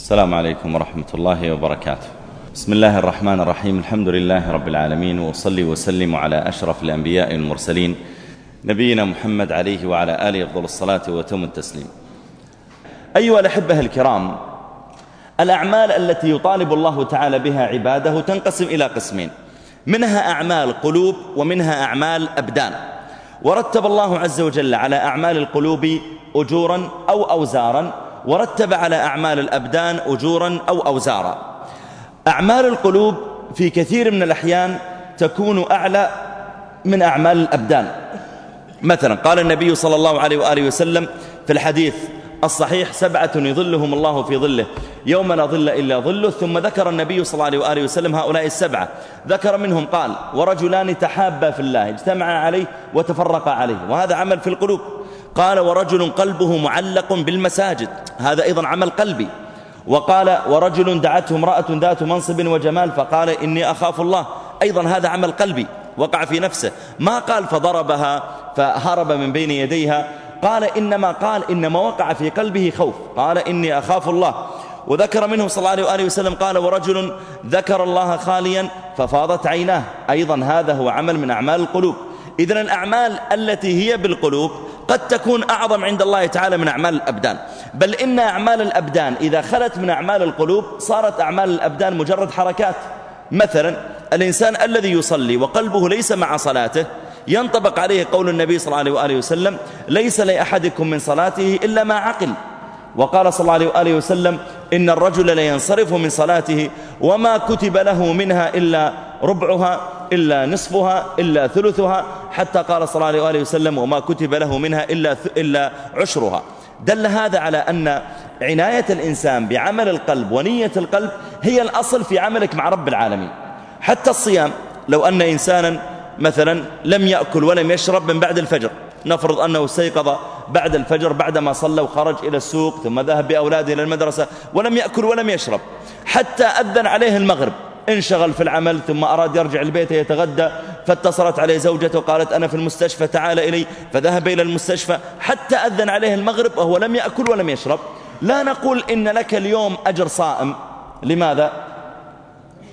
السلام عليكم ورحمة الله وبركاته. بسم الله الرحمن الرحيم. الحمد لله رب العالمين. وصلي وسلم على أشرف الأنبياء المرسلين نبينا محمد عليه وعلى آله أفضل الصلاة وتم التسليم. أيها الأحبة الكرام الأعمال التي يطالب الله تعالى بها عباده تنقسم إلى قسمين. منها أعمال قلوب ومنها أعمال أبدان. ورتب الله عز وجل على أعمال القلوب أجورا أو أوزارا ورتب على أعمال الأبدان أجورا أو أوزارا. أعمال القلوب في كثير من الأحيان تكون أعلى من أعمال الأبدان. مثلا قال النبي صلى الله عليه وآله وسلم في الحديث الصحيح سبعة يظلهم الله في ظله يوم لا ظل إلا ظله. ثم ذكر النبي صلى الله عليه وآله وسلم هؤلاء السبعة. ذكر منهم قال ورجلان تحابا في الله اجتمعا عليه وتفرقا عليه. وهذا عمل في القلوب. قال ورجل قلبه معلق بالمساجد. هذا أيضا عمل قلبي. وقال ورجل دعته امرأة ذات منصب وجمال فقال إني أخاف الله. أيضا هذا عمل قلبي. وقع في نفسه. ما قال فضربها فهرب من بين يديها. قال إنما قال إنما وقع في قلبه خوف. قال إني أخاف الله. وذكر منه صلى الله عليه وسلم قال ورجل ذكر الله خاليا ففاضت عيناه. أيضا هذا هو عمل من أعمال القلوب. إذن الأعمال التي هي بالقلوب قد تكون أعظم عند الله تعالى من أعمال الأبدان. بل إن أعمال الأبدان إذا خلت من أعمال القلوب صارت أعمال الأبدان مجرد حركات. مثلا الإنسان الذي يصلي وقلبه ليس مع صلاته ينطبق عليه قول النبي صلى الله عليه وسلم ليس لأحدكم من صلاته إلا ما عقل. وقال صلى الله عليه وسلم إن الرجل لينصرف من صلاته وما كتب له منها إلا ربعها إلا نصفها إلا ثلثها حتى قال صلى الله عليه وسلم وما كتب له منها إلا, إلا عشرها. دل هذا على أن عناية الإنسان بعمل القلب ونية القلب هي الأصل في عملك مع رب العالمين. حتى الصيام لو أن إنسانا مثلا لم يأكل ولم يشرب من بعد الفجر نفرض أنه استيقظ بعد الفجر بعدما صلى وخرج إلى السوق ثم ذهب بأولاده إلى المدرسة ولم يأكل ولم يشرب حتى أذن عليه المغرب انشغل في العمل ثم أراد يرجع البيت يتغدى فاتصلت عليه زوجته قالت أنا في المستشفى تعال إلي. فذهب إلى المستشفى حتى أذن عليه المغرب وهو لم يأكل ولم يشرب. لا نقول إن لك اليوم أجر صائم. لماذا؟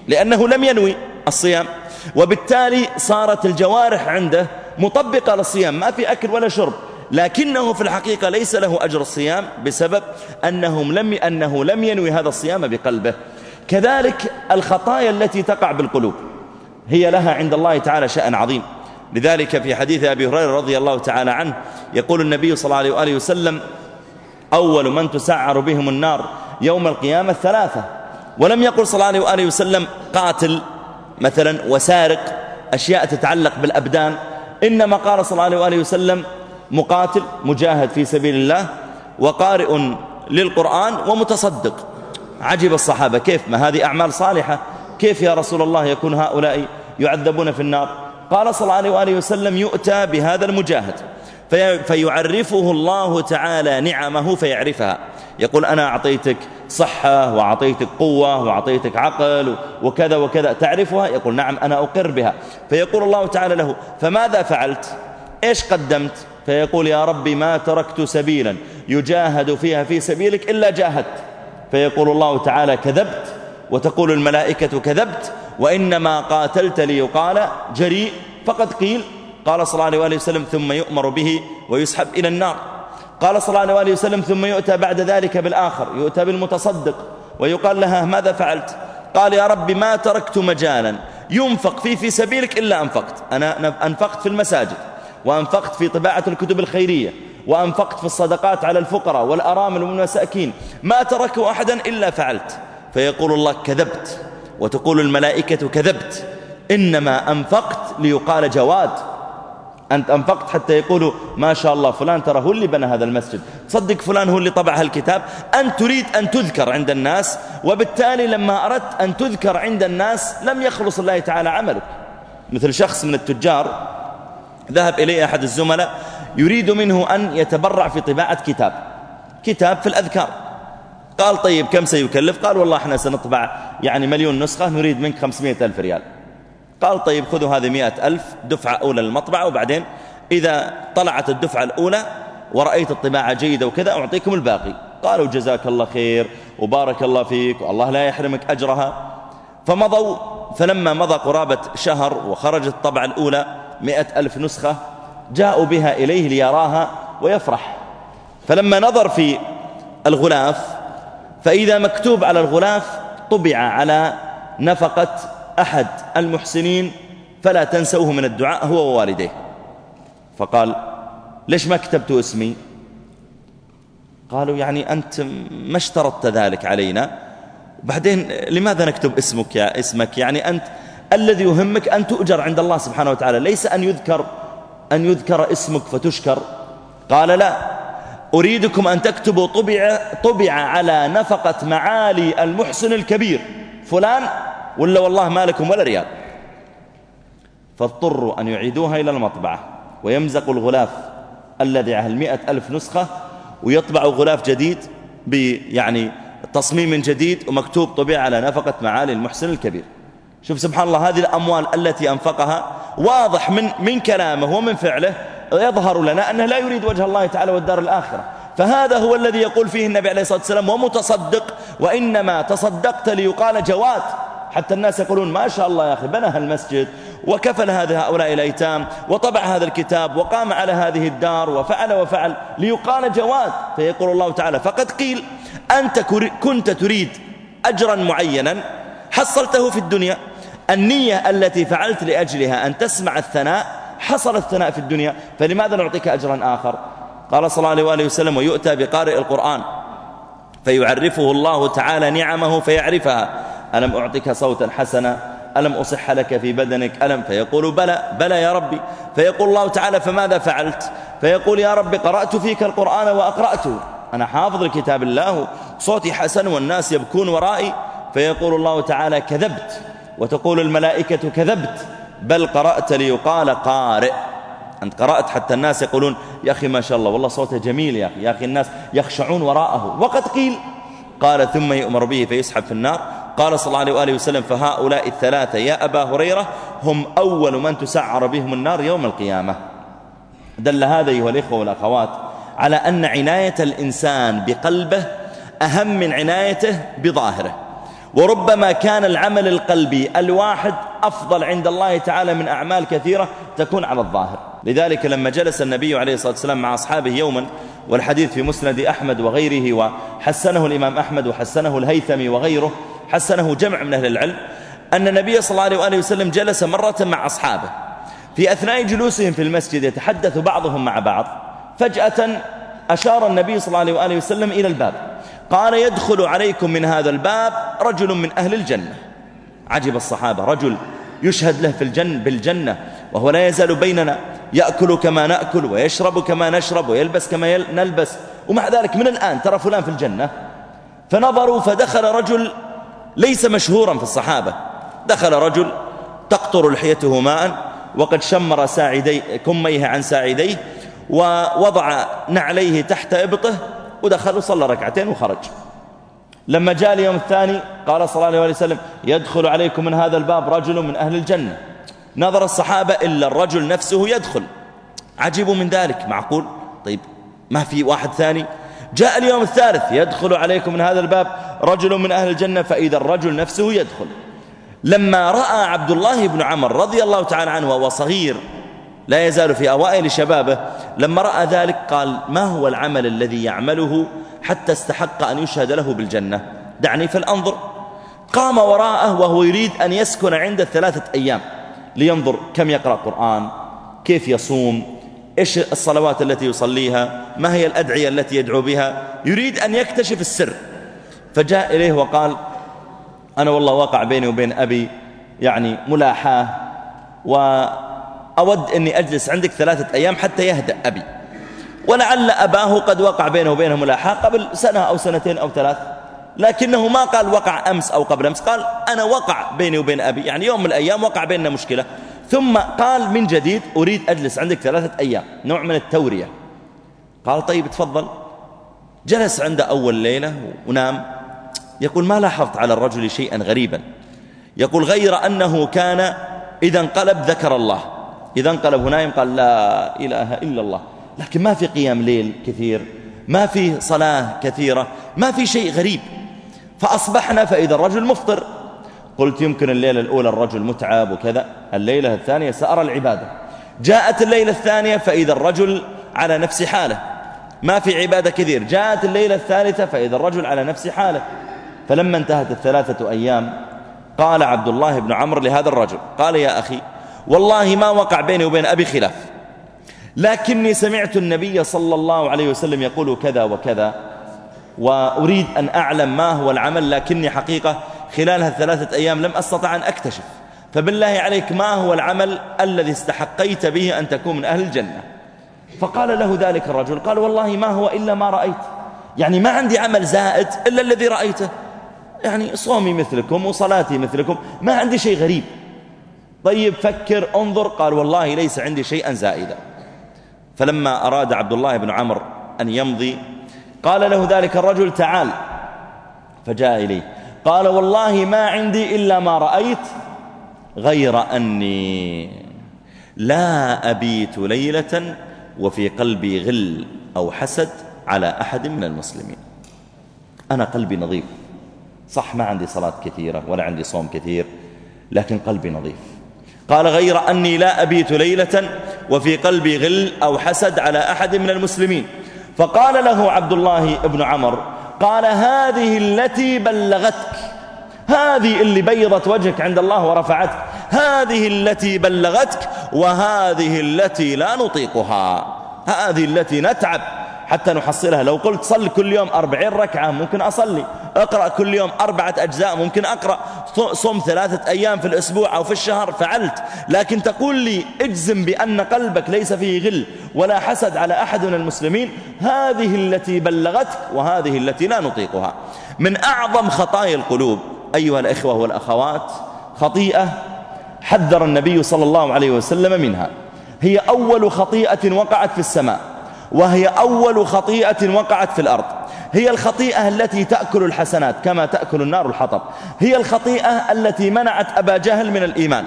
لأنه لم ينوي الصيام. وبالتالي صارت الجوارح عنده مطبقة للصيام ما في أكل ولا شرب. لكنه في الحقيقة ليس له أجر الصيام بسبب أنهم لم أنه لم ينوي هذا الصيام بقلبه. كذلك الخطايا التي تقع بالقلوب. هي لها عند الله تعالى شأن عظيم. لذلك في حديث أبي هريرة رضي الله تعالى عنه يقول النبي صلى الله عليه وسلم أول من تسعر بهم النار يوم القيامة ثلاثة. ولم يقل صلى الله عليه وسلم قاتل مثلا وسارق أشياء تتعلق بالأبدان. إنما قال صلى الله عليه وسلم مقاتل مجاهد في سبيل الله وقارئ للقرآن ومتصدق. عجب الصحابة كيف ما هذه أعمال صالحة. كيف يا رسول الله يكون هؤلاء يعذبون في النار؟ قال صلى الله عليه وآله وسلم يؤتى بهذا المجاهد في فيعرفه الله تعالى نعمه فيعرفها. يقول أنا أعطيتك صحة وأعطيتك قوة وأعطيتك عقل وكذا وكذا تعرفها؟ يقول نعم أنا أقر بها. فيقول الله تعالى له فماذا فعلت؟ إيش قدمت؟ فيقول يا ربي ما تركت سبيلا يجاهد فيها في سبيلك إلا جاهدت. فيقول الله تعالى كذبت. وتقول الملائكة كذبت وإنما قاتلت ليقال جريء فقد قيل قال صلى الله عليه وسلم ثم يؤمر به ويسحب إلى النار. قال صلى الله عليه وسلم ثم يؤتى بعد ذلك بالآخر يؤتى بالمتصدق ويقال لها ماذا فعلت؟ قال يا رب ما تركت مجالا ينفق فيه في سبيلك إلا أنفقت. أنا أنفقت في المساجد وأنفقت في طباعة الكتب الخيرية وأنفقت في الصدقات على الفقراء والأرامل والمساكين. ما تركوا أحدا إلا فعلت. فيقول الله كذبت وتقول الملائكة كذبت إنما أنفقت ليقال جواد. أنت أنفقت حتى يقولوا ما شاء الله فلان ترى هو اللي بنى هذا المسجد. صدق فلان هو اللي طبع هالكتاب؟ أنت تريد أن تذكر عند الناس وبالتالي لما أردت أن تذكر عند الناس لم يخلص الله تعالى عملك. مثل شخص من التجار ذهب إليه أحد الزملاء يريد منه أن يتبرع في طباعة كتاب. كتاب في الأذكار. قال طيب كم سيكلف؟ قال والله إحنا سنطبع يعني مليون نسخة نريد منك خمسمائة ألف ريال. قال طيب خذوا هذه مئة ألف دفعة أولى للمطبعة وبعدين إذا طلعت الدفعة الأولى ورأيت الطباعة جيدة وكذا أعطيكم الباقي. قالوا جزاك الله خير وبارك الله فيك والله لا يحرمك أجرها. فمضوا فلما مضى قرابة شهر وخرجت الطبعة الأولى مئة ألف نسخة جاءوا بها إليه ليراها ويفرح. فلما نظر في الغلاف فإذا مكتوب على الغلاف طبع على نفقة أحد المحسنين فلا تنسوه من الدعاء هو ووالديه. فقال ليش ما كتبت اسمي؟ قالوا يعني أنت ما اشترطت ذلك علينا. وبعدين لماذا نكتب اسمك يا اسمك؟ يعني أنت الذي يهمك أن تؤجر عند الله سبحانه وتعالى. ليس أن يذكر أن يذكر اسمك فتشكر. قال لا. أريدكم أن تكتبوا طبع, طبع على نفقة معالي المحسن الكبير. فلان ولا والله ما لكم ولا ريال. فاضطروا أن يعيدوها إلى المطبعة. ويمزقوا الغلاف الذي على المئة ألف نسخة ويطبعوا غلاف جديد يعني تصميم جديد ومكتوب طبيعة على نفقة معالي المحسن الكبير. شوف سبحان الله هذه الأموال التي أنفقها واضح من, من كلامه ومن فعله. يظهر لنا أنه لا يريد وجه الله تعالى والدار الآخرة. فهذا هو الذي يقول فيه النبي عليه الصلاة والسلام ومتصدق وإنما تصدقت ليقال جواد. حتى الناس يقولون ما شاء الله يا أخي بنى المسجد وكفل هذا هؤلاء الأيتام وطبع هذا الكتاب وقام على هذه الدار وفعل وفعل ليقال جواد. فيقول الله تعالى فقد قيل أنت كنت تريد أجرا معينا حصلته في الدنيا النية التي فعلت لأجلها أن تسمع الثناء حصل الثناء في الدنيا فلماذا نعطيك أجرا آخر؟ قال صلى الله عليه وسلم ويؤتى بقارئ القرآن فيعرفه الله تعالى نعمه فيعرفها. ألم أعطيك صوتا حسنا؟ ألم أصح لك في بدنك؟ ألم؟ فيقول بلى بلى يا ربي. فيقول الله تعالى فماذا فعلت؟ فيقول يا ربي قرأت فيك القرآن وأقرأته. أنا حافظ لكتاب الله صوتي حسن والناس يبكون ورائي. فيقول الله تعالى كذبت. وتقول الملائكة كذبت. بل قرأت ليقال قارئ. أنت قرأت حتى الناس يقولون يا أخي ما شاء الله والله صوته جميل يا أخي يا أخي الناس يخشعون وراءه. وقد قيل قال ثم يؤمر به فيسحب في النار. قال صلى الله عليه وآله وسلم فهؤلاء الثلاثة يا أبا هريرة هم أول من تسعر بهم النار يوم القيامة. دل هذا أيها الإخوة والأخوات على أن عناية الإنسان بقلبه أهم من عنايته بظاهره. وربما كان العمل القلبي الواحد أفضل عند الله تعالى من أعمال كثيرة تكون على الظاهر. لذلك لما جلس النبي عليه الصلاة والسلام مع أصحابه يوما والحديث في مسند أحمد وغيره وحسنه الإمام أحمد وحسنه الهيثمي وغيره حسنه جمع من أهل العلم أن النبي صلى الله عليه وسلم جلس مرة مع أصحابه في أثناء جلوسهم في المسجد يتحدث بعضهم مع بعض. فجأة أشار النبي صلى الله عليه وسلم إلى الباب قال يدخل عليكم من هذا الباب رجل من أهل الجنة. عجب الصحابة. رجل يشهد له في الجنة بالجنة وهو لا يزال بيننا يأكل كما نأكل ويشرب كما نشرب ويلبس كما نلبس. ومع ذلك من الآن ترى فلان في الجنة؟ فنظروا فدخل رجل ليس مشهورا في الصحابة. دخل رجل تقطر لحيته ماء وقد شمر ساعدي كميه عن ساعديه ووضع نعليه تحت إبطه ودخل وصلى ركعتين وخرج. لما جاء اليوم الثاني قال صلى الله عليه وسلم يدخل عليكم من هذا الباب رجل من أهل الجنة. نظر الصحابة إلا الرجل نفسه يدخل. عجبوا من ذلك معقول؟ طيب ما في واحد ثاني؟ جاء اليوم الثالث يدخل عليكم من هذا الباب رجل من أهل الجنة فإذا الرجل نفسه يدخل. لما رأى عبد الله بن عمر رضي الله تعالى عنه وهو صغير لا يزال في أوائل شبابه لما رأى ذلك قال ما هو العمل الذي يعمله حتى استحق أن يشهد له بالجنة. دعني فلأنظر. قام وراءه وهو يريد أن يسكن عند الثلاثة أيام لينظر كم يقرأ قرآن كيف يصوم إيش الصلوات التي يصليها ما هي الأدعية التي يدعو بها. يريد أن يكتشف السر. فجاء إليه وقال أنا والله وقع بيني وبين أبي يعني ملاحاة وأود أني أجلس عندك ثلاثة أيام حتى يهدأ أبي. ولعل أباه قد وقع بينه وبينه ملاحاه قبل سنة أو سنتين أو ثلاث. لكنه ما قال وقع أمس أو قبل أمس قال أنا وقع بيني وبين أبي يعني يوم من الأيام وقع بيننا مشكلة. ثم قال من جديد أريد أجلس عندك ثلاثة أيام نوع من التورية. قال طيب تفضل. جلس عنده أول ليلة ونام. يقول ما لاحظت على الرجل شيئا غريبا. يقول غير أنه كان إذا انقلب ذكر الله. إذا انقلب ونايم قال لا إله إلا الله. لكن ما في قيام ليل كثير ما في صلاة كثيرة ما في شيء غريب. فأصبحنا فإذا الرجل مفطر. قلت يمكن الليلة الأولى الرجل متعب وكذا الليلة الثانية سأرى العبادة. جاءت الليلة الثانية فإذا الرجل على نفس حاله. ما في عبادة كثير جاءت الليلة الثالثة فإذا الرجل على نفس حاله. فلما انتهت الثلاثة أيام قال عبد الله بن عمرو لهذا الرجل قال يا أخي والله ما وقع بيني وبين أبي خلاف. لكني سمعت النبي صلى الله عليه وسلم يقول كذا وكذا وأريد أن أعلم ما هو العمل لكني حقيقة خلال هالثلاثة أيام لم أستطع أن أكتشف. فبالله عليك ما هو العمل الذي استحقيت به أن تكون من أهل الجنة؟ فقال له ذلك الرجل قال والله ما هو إلا ما رأيت. يعني ما عندي عمل زائد إلا الذي رأيته. يعني صومي مثلكم وصلاتي مثلكم ما عندي شيء غريب. طيب فكر انظر. قال والله ليس عندي شيئا زائدا. فلما أراد عبد الله بن عمرو أن يمضي قال له ذلك الرجل تعال فجاء إليه قال والله ما عندي إلا ما رأيت غير أني لا أبيت ليلة وفي قلبي غل أو حسد على أحد من المسلمين. أنا قلبي نظيف. صح ما عندي صلاة كثيرة ولا عندي صوم كثير لكن قلبي نظيف. قال غير أني لا أبيت ليلة وفي قلبي غل أو حسد على أحد من المسلمين. فقال له عبد الله بن عمر قال هذه التي بلغتك هذه اللي بيضت وجهك عند الله ورفعتك هذه التي بلغتك وهذه التي لا نطيقها هذه التي نتعب. حتى نحصلها. لو قلت صل كل يوم أربعين ركعة ممكن أصلي. أقرأ كل يوم أربعة أجزاء ممكن أقرأ. صم ثلاثة أيام في الأسبوع أو في الشهر فعلت. لكن تقول لي اجزم بأن قلبك ليس فيه غل ولا حسد على أحد من المسلمين هذه التي بلغتك وهذه التي لا نطيقها. من أعظم خطايا القلوب أيها الأخوة والأخوات خطيئة حذر النبي صلى الله عليه وسلم منها. هي أول خطيئة وقعت في السماء. وهي أول خطيئة وقعت في الأرض. هي الخطيئة التي تأكل الحسنات كما تأكل النار الحطب. هي الخطيئة التي منعت أبا جهل من الإيمان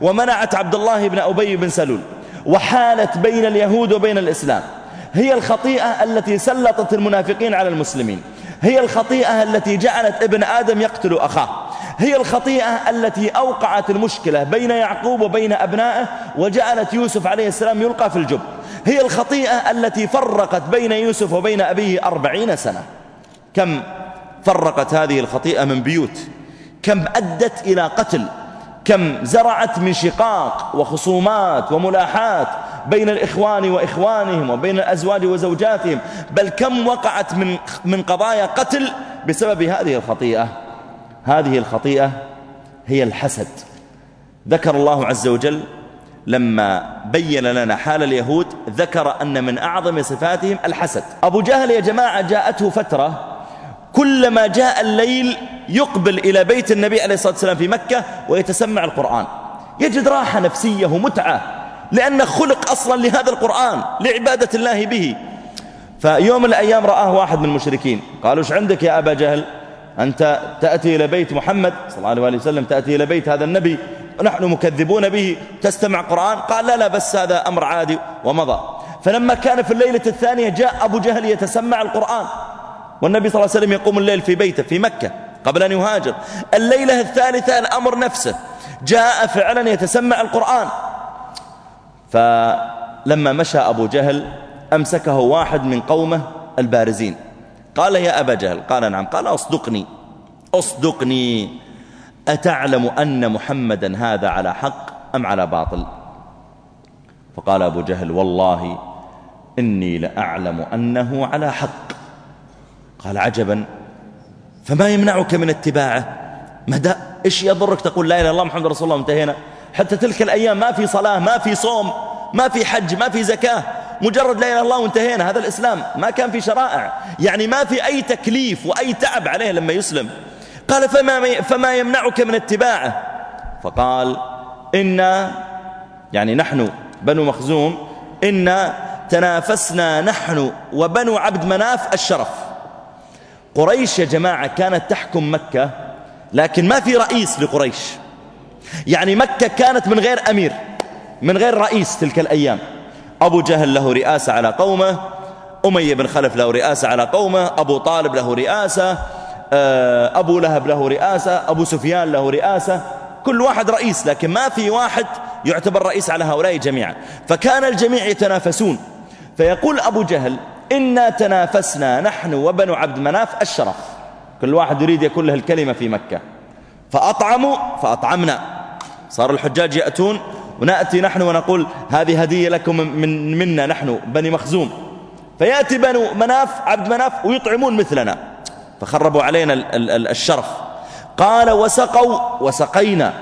ومنعت عبد الله بن أبي بن سلول وحالت بين اليهود وبين الإسلام. هي الخطيئة التي سلطت المنافقين على المسلمين. هي الخطيئة التي جعلت ابن آدم يقتل أخاه. هي الخطيئة التي أوقعت المشكلة بين يعقوب وبين أبنائه وجعلت يوسف عليه السلام يلقى في الجب. هي الخطيئة التي فرقت بين يوسف وبين أبيه أربعين سنة. كم فرقت هذه الخطيئة من بيوت؟ كم أدت إلى قتل؟ كم زرعت من شقاق وخصومات وملاحات بين الإخوان وإخوانهم وبين الأزواج وزوجاتهم؟ بل كم وقعت من, من قضايا قتل بسبب هذه الخطيئة؟ هذه الخطيئة هي الحسد. ذكر الله عز وجل لما بين لنا حال اليهود ذكر أن من أعظم صفاتهم الحسد. أبو جهل يا جماعة جاءته فترة كلما جاء الليل يقبل إلى بيت النبي عليه الصلاة والسلام في مكة ويتسمع القرآن. يجد راحة نفسية ومتعة لأنه خلق أصلا لهذا القرآن لعبادة الله به. فيوم الأيام رآه واحد من المشركين. قالوا إيش عندك يا أبا جهل؟ أنت تأتي إلى بيت محمد صلى الله عليه وسلم تأتي إلى بيت هذا النبي. ونحن مكذبون به تستمع قرآن؟ قال لا لا بس هذا أمر عادي ومضى. فلما كان في الليلة الثانية جاء أبو جهل يتسمع القرآن. والنبي صلى الله عليه وسلم يقوم الليل في بيته في مكة قبل أن يهاجر. الليلة الثالثة الأمر نفسه. جاء فعلا يتسمع القرآن. فلما مشى أبو جهل أمسكه واحد من قومه البارزين. قال يا أبا جهل قال نعم قال أصدقني أصدقني. أتعلم أن محمدا هذا على حق أم على باطل؟ فقال أبو جهل والله إني لأعلم أنه على حق. قال عجبا. فما يمنعك من اتباعه؟ مدى إيش يضرك تقول لا إله إلا الله محمد رسول الله؟ انتهينا. حتى تلك الأيام ما في صلاة ما في صوم ما في حج ما في زكاة مجرد لا إله إلا الله وانتهينا. هذا الإسلام ما كان في شرائع. يعني ما في أي تكليف وأي تعب عليه لما يسلم. قال فما, فما يمنعك من اتباعه؟ فقال إنا يعني نحن بنو مخزوم إنا تنافسنا نحن وبنو عبد مناف الشرف. قريش يا جماعة كانت تحكم مكة لكن ما في رئيس لقريش. يعني مكة كانت من غير أمير من غير رئيس تلك الأيام. أبو جهل له رئاسة على قومه أمية بن خلف له رئاسة على قومه أبو طالب له رئاسة أبو لهب له رئاسة أبو سفيان له رئاسة كل واحد رئيس لكن ما في واحد يعتبر رئيس على هؤلاء جميعا. فكان الجميع يتنافسون. فيقول أبو جهل إنا تنافسنا نحن وبنو عبد مناف الشرف. كل واحد يريد يكون له الكلمة في مكة. فأطعموا فأطعمنا. صار الحجاج يأتون ونأتي نحن ونقول هذه هدية لكم من منا نحن بني مخزوم. فيأتي بنو مناف عبد مناف ويطعمون مثلنا. فخربوا علينا الشرف. قال وسقوا وسقينا.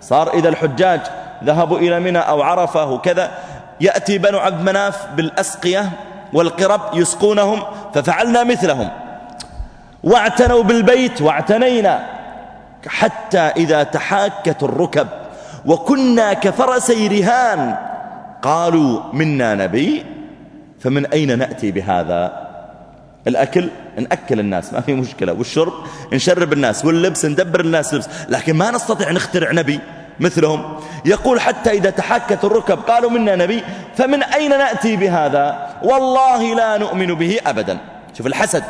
صار إذا الحجاج ذهبوا إلى منى أو عرفة وكذا يأتي بنو عبد مناف بالأسقية والقرب يسقونهم ففعلنا مثلهم. واعتنوا بالبيت واعتنينا. حتى إذا تحاكت الركب وكنا كفرسي رهان قالوا منا نبي فمن أين نأتي بهذا؟ الأكل نأكل الناس ما في مشكلة. والشرب نشرب الناس واللبس ندبر الناس لبس. لكن ما نستطيع نخترع نبي مثلهم. يقول حتى إذا تحكت الركب قالوا منا نبي فمن أين نأتي بهذا؟ والله لا نؤمن به أبدا. شوف الحسد.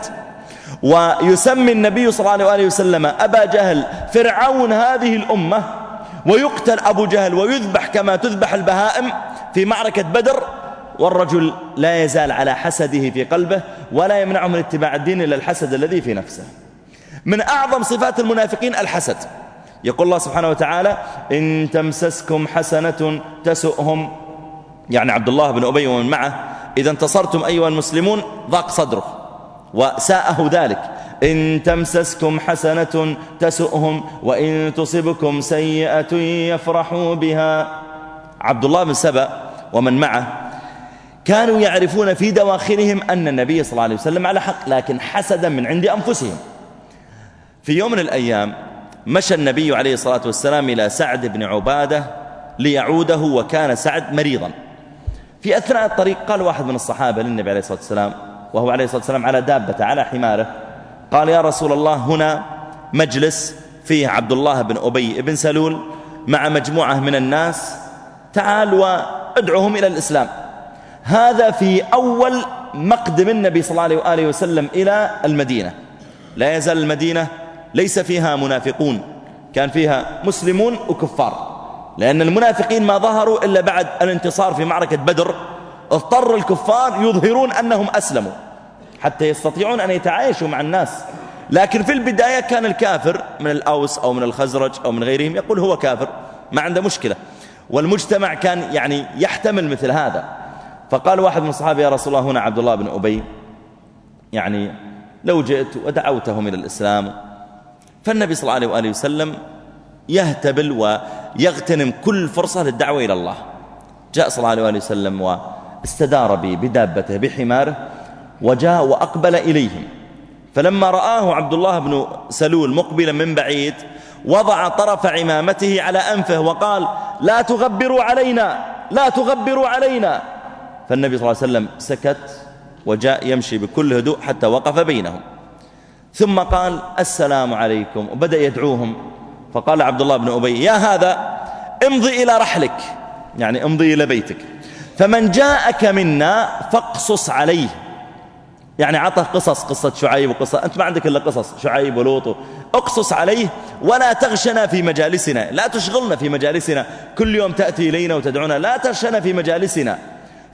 ويسمي النبي صلى الله عليه وسلم أبا جهل فرعون هذه الأمة ويقتل أبو جهل ويذبح كما تذبح البهائم في معركة بدر. والرجل لا يزال على حسده في قلبه ولا يمنعه من اتباع الدين إلا الحسد الذي في نفسه. من أعظم صفات المنافقين الحسد. يقول الله سبحانه وتعالى إن تمسسكم حسنة تسؤهم. يعني عبد الله بن أبي ومن معه إذا انتصرتم أيها المسلمون ضاق صدره وساءه ذلك. إن تمسسكم حسنة تسؤهم وإن تصبكم سيئة يفرحوا بها. عبد الله بن سبأ ومن معه كانوا يعرفون في دواخلهم أن النبي صلى الله عليه وسلم على حق لكن حسدا من عند أنفسهم. في يوم من الأيام مشى النبي عليه الصلاة والسلام إلى سعد بن عبادة ليعوده وكان سعد مريضا. في أثناء الطريق قال واحد من الصحابة للنبي عليه الصلاة والسلام وهو عليه الصلاة والسلام على دابة على حماره قال يا رسول الله هنا مجلس فيه عبد الله بن أبي بن سلول مع مجموعة من الناس تعال وادعوهم إلى الإسلام. هذا في أول مقدم النبي صلى الله عليه وسلم إلى المدينة. لا يزال المدينة ليس فيها منافقون كان فيها مسلمون وكفار. لأن المنافقين ما ظهروا إلا بعد الانتصار في معركة بدر اضطر الكفار يظهرون أنهم أسلموا حتى يستطيعون أن يتعايشوا مع الناس. لكن في البداية كان الكافر من الأوس أو من الخزرج أو من غيرهم يقول هو كافر ما عنده مشكلة. والمجتمع كان يعني يحتمل مثل هذا. فقال واحد من الصحابة يا رسول الله هنا عبد الله بن أبي. يعني لو جئت ودعوتهم إلى الإسلام فالنبي صلى الله عليه وآله وسلم يهتبل ويغتنم كل فرصة للدعوة إلى الله. جاء صلى الله عليه وسلم واستدار بدابته بحماره وجاء وأقبل إليهم. فلما رآه عبد الله بن سلول مقبلا من بعيد وضع طرف عمامته على أنفه وقال لا تغبروا علينا لا تغبروا علينا. فالنبي صلى الله عليه وسلم سكت وجاء يمشي بكل هدوء حتى وقف بينهم. ثم قال السلام عليكم وبدأ يدعوهم. فقال عبد الله بن أبي يا هذا امضي إلى رحلك. يعني امضي إلى بيتك. فمن جاءك منا فاقصص عليه. يعني عطه قصص قصة شعيب وقصة أنت ما عندك إلا قصص شعيب ولوط. اقصص عليه ولا تغشنا في مجالسنا لا تشغلنا في مجالسنا. كل يوم تأتي إلينا وتدعونا لا تغشنا في مجالسنا.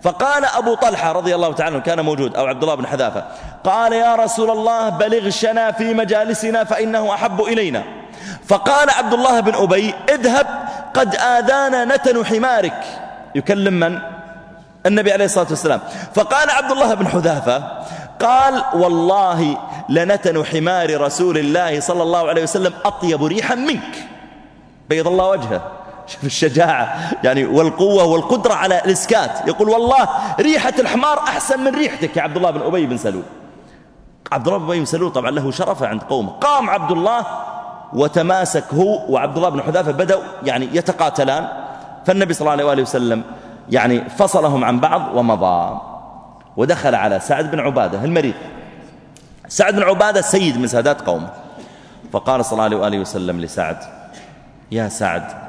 فقال أبو طلحة رضي الله تعالى كان موجود أو عبد الله بن حذافة قال يا رسول الله بلغشنا في مجالسنا فإنه أحب إلينا. فقال عبد الله بن أبي اذهب قد آذانا نتن حمارك. يكلم من؟ النبي عليه الصلاة والسلام. فقال عبد الله بن حذافة قال والله لنتن حمار رسول الله صلى الله عليه وسلم أطيب ريحا منك. بيض الله وجهه. شوف الشجاعة. يعني والقوة والقدرة على الإسكات. يقول والله ريحة الحمار أحسن من ريحتك يا عبد الله بن أبي بن سلول. عبد الله بن أبي بن سلول طبعا له شرفة عند قومه. قام عبد الله وتماسك هو وعبد الله بن حذافة بدأوا يعني يتقاتلان. فالنبي صلى الله عليه وسلم يعني فصلهم عن بعض ومضى. ودخل على سعد بن عبادة المريض. سعد بن عبادة سيد من سادات قومه. فقال صلى الله عليه وسلم لسعد يا سعد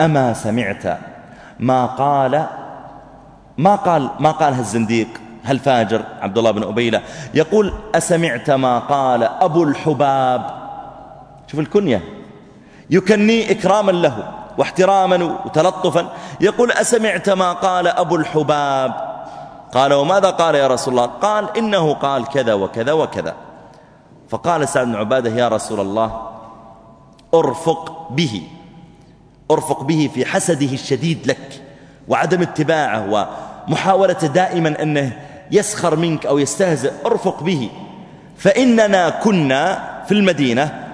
أما سمعت ما قال ما قال ما قالها الزنديق هل فاجر عبد الله بن أبي يقول أسمعت ما قال أبو الحباب. شوف الكنية. يكني إكراما له واحتراما وتلطفا. يقول أسمعت ما قال أبو الحباب. قال وماذا قال يا رسول الله؟ قال إنه قال كذا وكذا وكذا. فقال سعد بن عبادة يا رسول الله أرفق به. أرفق به في حسده الشديد لك وعدم اتباعه ومحاولة دائما أنه يسخر منك أو يستهزئ أرفق به. فإننا كنا في المدينة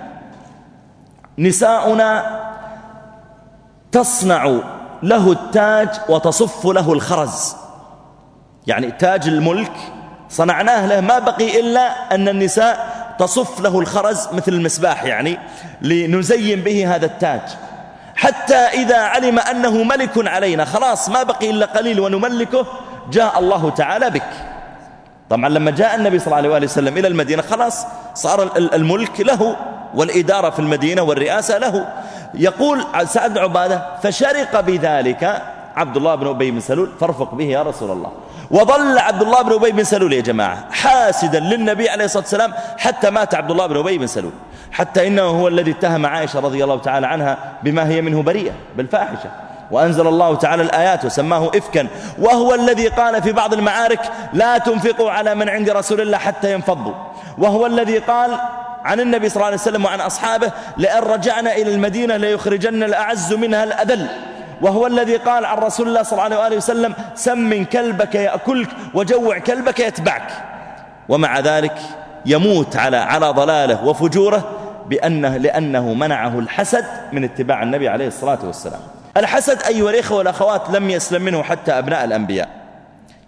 نساؤنا تصنع له التاج وتصف له الخرز. يعني تاج الملك صنعناه له ما بقي إلا أن النساء تصف له الخرز مثل المسباح يعني لنزين به هذا التاج. حتى إذا علم أنه ملك علينا. خلاص ما بقي إلا قليل ونملكه. جاء الله تعالى بك. طبعا لما جاء النبي صلى الله عليه وسلم إلى المدينة خلاص صار الملك له والإدارة في المدينة والرئاسة له. يقول سعد عبادة فشرق بذلك عبد الله بن أبي بن سلول فارفق به يا رسول الله. وظل عبد الله بن أبي بن سلول يا جماعة حاسدا للنبي عليه الصلاة والسلام حتى مات عبد الله بن أبي بن سلول حتى إنه هو الذي اتهم عائشة رضي الله تعالى عنها بما هي منه بريئة بالفاحشة وأنزل الله تعالى الآيات وسماه إفكا وهو الذي قال في بعض المعارك لا تنفقوا على من عند رسول الله حتى ينفضوا وهو الذي قال عن النبي صلى الله عليه وسلم وعن أصحابه لأن رجعنا إلى المدينة ليخرجن الأعز منها الأذل. وهو الذي قال عن رسول الله صلى الله عليه وسلم سمن كلبك يأكلك وجوع كلبك يتبعك. ومع ذلك يموت على على ضلاله وفجوره بأنه لأنه منعه الحسد من اتباع النبي عليه الصلاة والسلام. الحسد أيها الإخوة والأخوات لم يسلم منه حتى أبناء الأنبياء.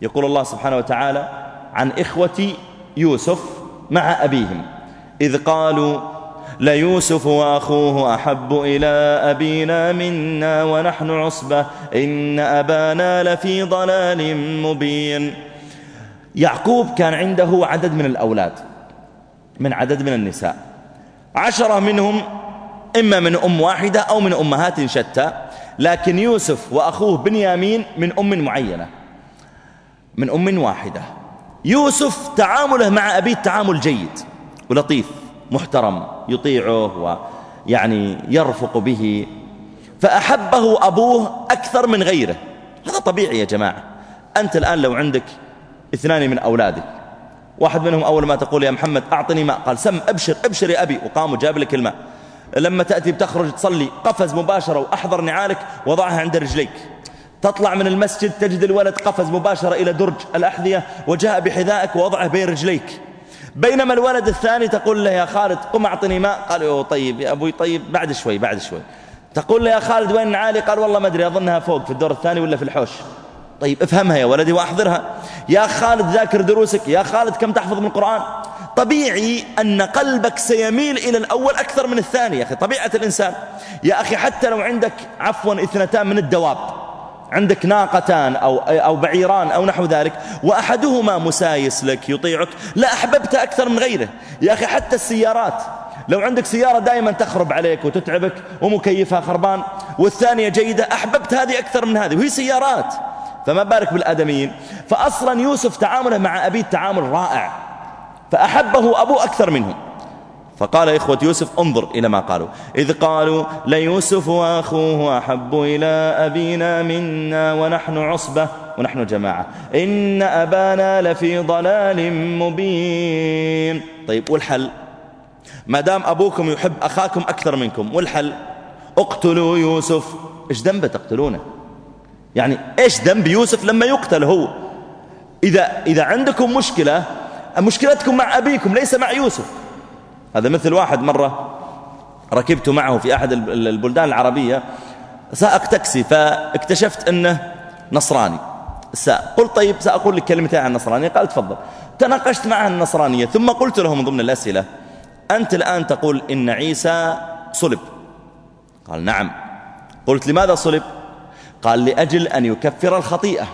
يقول الله سبحانه وتعالى عن إخوة يوسف مع أبيهم إذ قالوا ليوسف وأخوه أحب إلى أبينا منا ونحن عصبة. إن أبانا لفي ضلال مبين. يعقوب كان عنده عدد من الأولاد من عدد من النساء. عشرة منهم إما من أم واحدة أو من أمهات شتى لكن يوسف وأخوه بنيامين من أم معينة من أم واحدة. يوسف تعامله مع أبيه تعامل جيد ولطيف. محترم يطيعه ويعني يرفق به فأحبه أبوه أكثر من غيره. هذا طبيعي يا جماعة. أنت الآن لو عندك اثنان من أولادك واحد منهم أول ما تقول يا محمد أعطني ماء قال سم أبشر أبشر يا أبي وقام وجاب لك الماء. لما تأتي بتخرج تصلي قفز مباشرة وأحضر نعالك وضعها عند رجليك. تطلع من المسجد تجد الولد قفز مباشرة إلى درج الأحذية وجاء بحذائك ووضعه بين رجليك. بينما الولد الثاني تقول له يا خالد قم أعطني ماء؟ قال أوه طيب يا أبوي طيب بعد شوي بعد شوي. تقول له يا خالد وين نعالي قال والله ما أدري أظنها فوق في الدور الثاني ولا في الحوش. طيب افهمها يا ولدي وأحضرها. يا خالد ذاكر دروسك. يا خالد كم تحفظ من القرآن؟ طبيعي أن قلبك سيميل إلى الأول أكثر من الثاني يا أخي طبيعة الإنسان. يا أخي حتى لو عندك عفوا اثنتان من الدواب عندك ناقتان أو, أو بعيران أو نحو ذلك وأحدهما مسايس لك يطيعك. لا أحببت أكثر من غيره. يا أخي حتى السيارات. لو عندك سيارة دائما تخرب عليك وتتعبك ومكيفها خربان والثانية جيدة أحببت هذه أكثر من هذه وهي سيارات. فما بارك بالآدميين. فأصلا يوسف تعامله مع أبيه تعامل رائع. فأحبه أبوه أكثر منه فقال إخوة يوسف انظر إلى ما قالوا. إذ قالوا ليوسف وأخوه أحب إلى أبينا منا ونحن عصبة ونحن جماعة. إن أبانا لفي ضلال مبين. طيب والحل؟ ما دام أبوكم يحب أخاكم أكثر منكم والحل؟ اقتلوا يوسف. إيش ذنبه تقتلونه؟ يعني إيش ذنب يوسف لما يقتل هو؟ إذا, إذا عندكم مشكلة مشكلتكم مع أبيكم ليس مع يوسف. هذا مثل واحد مرة ركبت معه في أحد البلدان العربية سائق تاكسي فاكتشفت أنه نصراني. قلت طيب سأقول لك كلمتين عن النصرانية قال تفضل. تناقشت معه النصرانية ثم قلت له من ضمن الأسئلة. أنت الآن تقول إن عيسى صلب. قال نعم. قلت لماذا صلب؟ قال لأجل أن يكفر الخطيئة.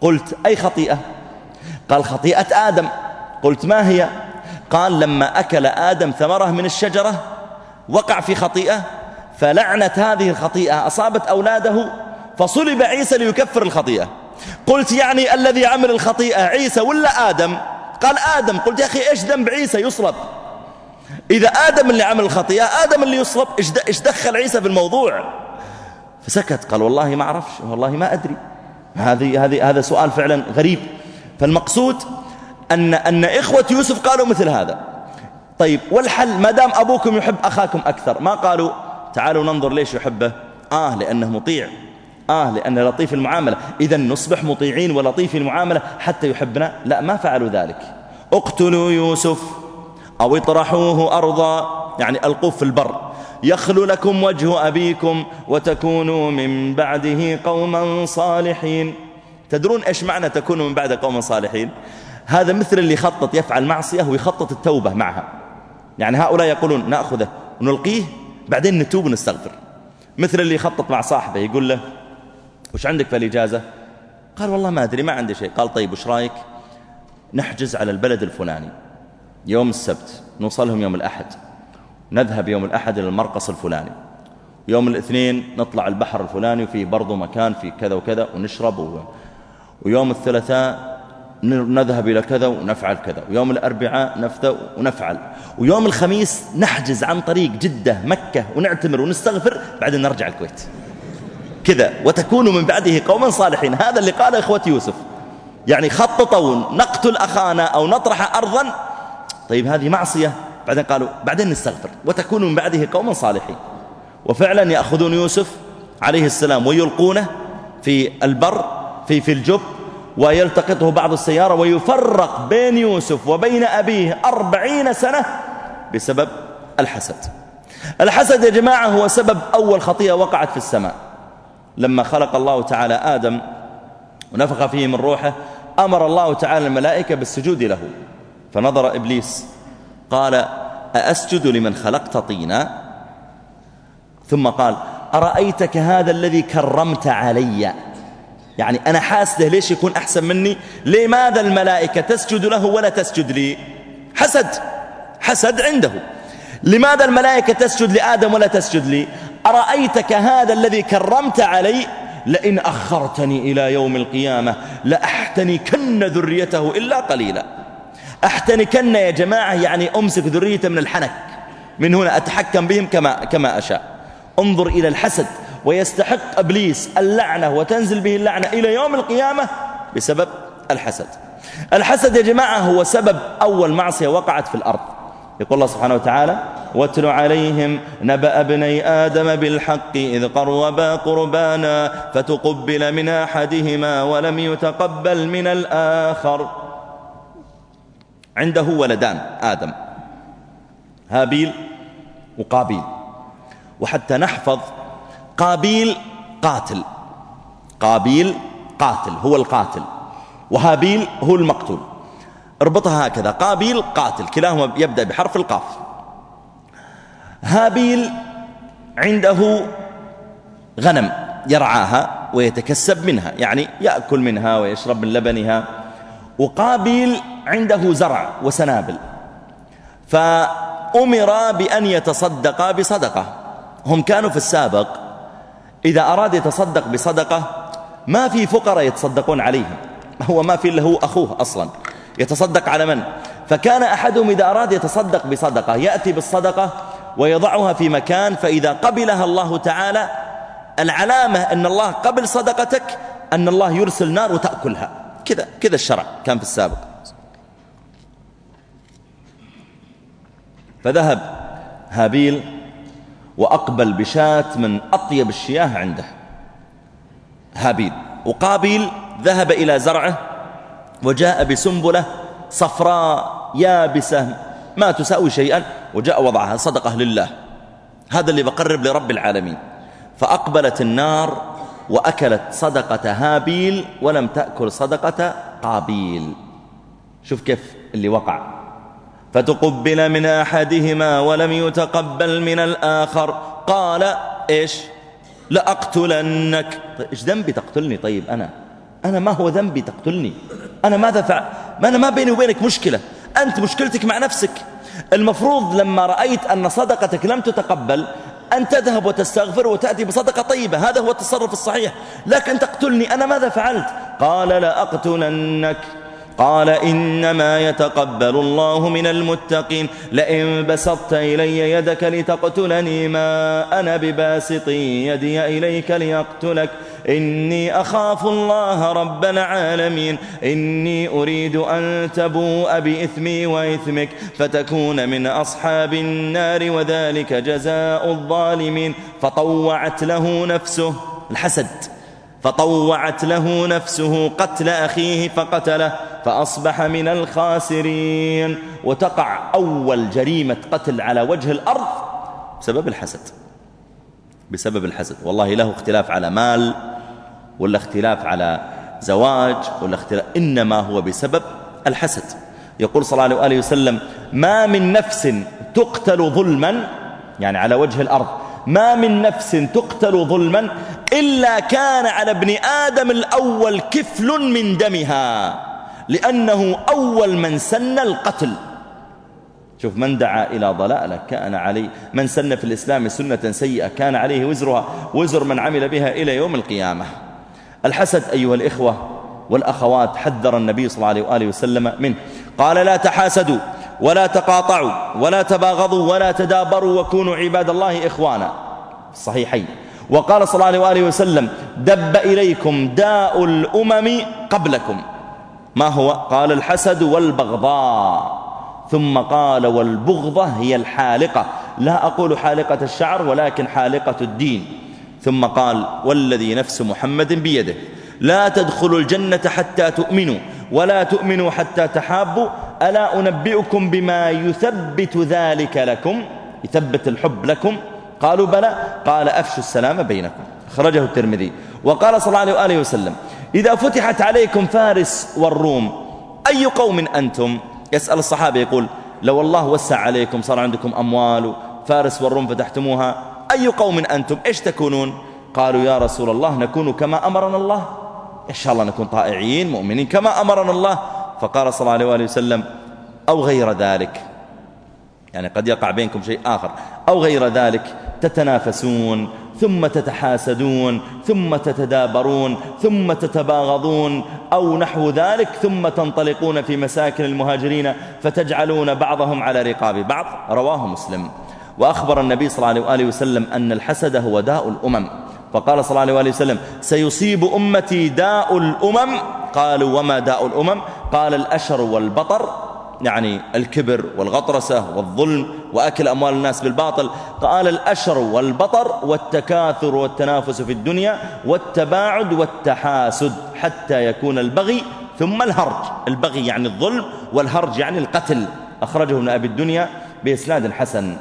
قلت أي خطيئة؟ قال خطيئة آدم. قلت ما هي؟ قال لما أكل آدم ثمرة من الشجرة وقع في خطيئة فلعنت هذه الخطيئة أصابت أولاده فصلب عيسى ليكفر الخطيئة. قلت يعني الذي عمل الخطيئة عيسى ولا آدم؟ قال آدم. قلت يا أخي إيش ذنب عيسى يصلب؟ إذا آدم اللي عمل الخطيئة آدم اللي يصلب إيش دخل عيسى في الموضوع؟ فسكت. قال والله ما أعرفش والله ما أدري. هذه هذه هذا سؤال فعلا غريب. فالمقصود أن أن إخوة يوسف قالوا مثل هذا. طيب والحل ما دام أبوكم يحب أخاكم أكثر ما قالوا تعالوا ننظر ليش يحبه؟ آه لأنه مطيع. آه لأنه لطيف المعاملة. إذا نصبح مطيعين ولطيف المعاملة حتى يحبنا؟ لا ما فعلوا ذلك. اقتلوا يوسف أو اطرحوه أرضا يعني ألقوه في البر. يخل لكم وجه أبيكم وتكونوا من بعده قوما صالحين. تدرون إيش معنى تكونوا من بعد قوما صالحين؟ هذا مثل اللي يخطط يفعل معصية ويخطط التوبة معها. يعني هؤلاء يقولون نأخذه ونلقيه بعدين نتوب ونستغفر. مثل اللي يخطط مع صاحبه يقول له وش عندك في الإجازة؟ قال والله ما أدري ما عندي شيء. قال طيب وش رأيك نحجز على البلد الفلاني؟ يوم السبت نوصلهم يوم الأحد. نذهب يوم الأحد إلى المرقص الفلاني. يوم الاثنين نطلع البحر الفلاني وفيه برضو مكان في كذا وكذا ونشرب و... ويوم الثلاثاء نذهب إلى كذا ونفعل كذا. ويوم الأربعاء نفذ ونفعل. ويوم الخميس نحجز عن طريق جدة مكة ونعتمر ونستغفر بعدين نرجع الكويت. كذا. وتكون من بعده قوما صالحين. هذا اللي قال إخوة يوسف. يعني خططوا نقتل أخانا أو نطرح أرضا. طيب هذه معصية. بعدين قالوا بعدين نستغفر. وتكون من بعده قوما صالحين. وفعلا يأخذون يوسف عليه السلام ويلقونه في البر في في الجب. ويلتقطه بعض السيارة ويفرق بين يوسف وبين أبيه أربعين سنة بسبب الحسد. الحسد يا جماعة هو سبب أول خطيئة وقعت في السماء. لما خلق الله تعالى آدم ونفخ فيه من روحه أمر الله تعالى الملائكة بالسجود له. فنظر إبليس قال أأسجد لمن خلقت طينا؟ ثم قال أرأيتك هذا الذي كرمت علي؟ يعني أنا حاسده ليش يكون أحسن مني؟ لماذا الملائكة تسجد له ولا تسجد لي؟ حسد. حسد عنده. لماذا الملائكة تسجد لآدم ولا تسجد لي؟ أرأيتك هذا الذي كرمت علي؟ لئن أخرتني إلى يوم القيامة لأحتنكن ذريته إلا قليلا. أحتنكن يا جماعة يعني أمسك ذريته من الحنك. من هنا أتحكم بهم كما, كما أشاء. انظر إلى الحسد. ويستحق إبليس اللعنة وتنزل به اللعنة إلى يوم القيامة بسبب الحسد. الحسد يا جماعة هو سبب أول معصية وقعت في الأرض. يقول الله سبحانه وتعالى واتل عليهم نبأ ابني آدم بالحق إذ قربا قربانا فتقبل من أحدهما ولم يتقبل من الآخر. عنده ولدان آدم هابيل وقابيل. وحتى نحفظ قابيل قاتل. قابيل قاتل هو القاتل. وهابيل هو المقتول. اربطها هكذا قابيل قاتل كلاهما يبدأ بحرف القاف. هابيل عنده غنم يرعاها ويتكسب منها يعني يأكل منها ويشرب من لبنها. وقابيل عنده زرع وسنابل. فأمر بأن يتصدق بصدقة. هم كانوا في السابق إذا أراد يتصدق بصدقة ما في فقراء يتصدقون عليهم هو ما في إلا هو أخوه أصلا. يتصدق على من؟ فكان أحدهم إذا أراد يتصدق بصدقة يأتي بالصدقة ويضعها في مكان فإذا قبلها الله تعالى العلامة أن الله قبل صدقتك أن الله يرسل نار وتأكلها. كذا كذا الشرع كان في السابق. فذهب هابيل وأقبل بشاة من أطيب الشياه عنده. هابيل. وقابيل ذهب إلى زرعه وجاء بسنبلة صفراء يابسة ما تساوي شيئا وجاء وضعها صدقة لله. هذا اللي بقرب لرب العالمين. فأقبلت النار وأكلت صدقة هابيل ولم تأكل صدقة قابيل. شوف كيف اللي وقع. فتقبل من أحدهما ولم يتقبل من الآخر. قال إيش؟ لأقتلنك. طيب إيش ذنبي تقتلني؟ طيب أنا أنا ما هو ذنبي تقتلني؟ أنا ماذا فعل؟ ما أنا ما بيني وبينك مشكلة. أنت مشكلتك مع نفسك. المفروض لما رأيت أن صدقتك لم تتقبل أن تذهب وتستغفر وتأتي بصدقة طيبة. هذا هو التصرف الصحيح. لكن تقتلني أنا ماذا فعلت؟ قال لا أقتلنك قال إنما يتقبل الله من المتقين لئن بسطت إلي يدك لتقتلني ما أنا بباسط يدي إليك ليقتلك. إني أخاف الله رب العالمين. إني أريد أن تبوء بإثمي وإثمك فتكون من أصحاب النار وذلك جزاء الظالمين. فطوعت له نفسه. الحسد. فطوعت له نفسه قتل أخيه فقتله فأصبح من الخاسرين. وتقع أول جريمة قتل على وجه الأرض بسبب الحسد. بسبب الحسد. والله له اختلاف على مال ولا اختلاف على زواج ولا اختلاف إنما هو بسبب الحسد. يقول صلى الله عليه وسلم ما من نفس تقتل ظلما يعني على وجه الأرض ما من نفس تقتل ظلما إلا كان على ابن آدم الأول كفل من دمها لأنه أول من سن القتل. شوف من دعا إلى ضلالة كان عليه من سن في الإسلام سنة سيئة كان عليه وزرها وزر من عمل بها إلى يوم القيامة. الحسد أيها الإخوة والأخوات حذر النبي صلى الله عليه وسلم منه. قال لا تحاسدوا ولا تقاطعوا ولا تباغضوا ولا تدابروا وكونوا عباد الله إخوانا. الصحيحين وقال صلى الله عليه وسلم دب إليكم داء الأمم قبلكم. ما هو؟ قال الحسد والبغضاء. ثم قال والبغضة هي الحالقة. لا أقول حالقة الشعر ولكن حالقة الدين. ثم قال والذي نفس محمد بيده. لا تدخلوا الجنة حتى تؤمنوا ولا تؤمنوا حتى تحابوا. ألا أنبئكم بما يثبت ذلك لكم؟ يثبت الحب لكم؟ قالوا بلى قال أفشوا السلام بينكم. خرجه الترمذي. وقال صلى الله عليه وسلم إذا فتحت عليكم فارس والروم أي قوم أنتم؟ يسأل الصحابة يقول لو الله وسع عليكم صار عندكم أموال فارس والروم فتحتموها أي قوم أنتم؟ إيش تكونون؟ قالوا يا رسول الله نكون كما أمرنا الله. إن شاء الله نكون طائعين مؤمنين كما أمرنا الله. فقال صلى الله عليه وسلم أو غير ذلك. يعني قد يقع بينكم شيء آخر. أو غير ذلك تتنافسون ثم تتحاسدون ثم تتدابرون ثم تتباغضون أو نحو ذلك ثم تنطلقون في مساكن المهاجرين فتجعلون بعضهم على رقاب بعض. رواه مسلم. وأخبر النبي صلى الله عليه وسلم أن الحسد هو داء الأمم. فقال صلى الله عليه وسلم سيصيب أمتي داء الأمم؟ قالوا وما داء الأمم؟ قال الأشر والبطر. يعني الكبر والغطرسة والظلم وأكل أموال الناس بالباطل. قال الأشر والبطر والتكاثر والتنافس في الدنيا والتباعد والتحاسد حتى يكون البغي ثم الهرج. البغي يعني الظلم والهرج يعني القتل. أخرجه ابن أبي الدنيا بإسناد حسن.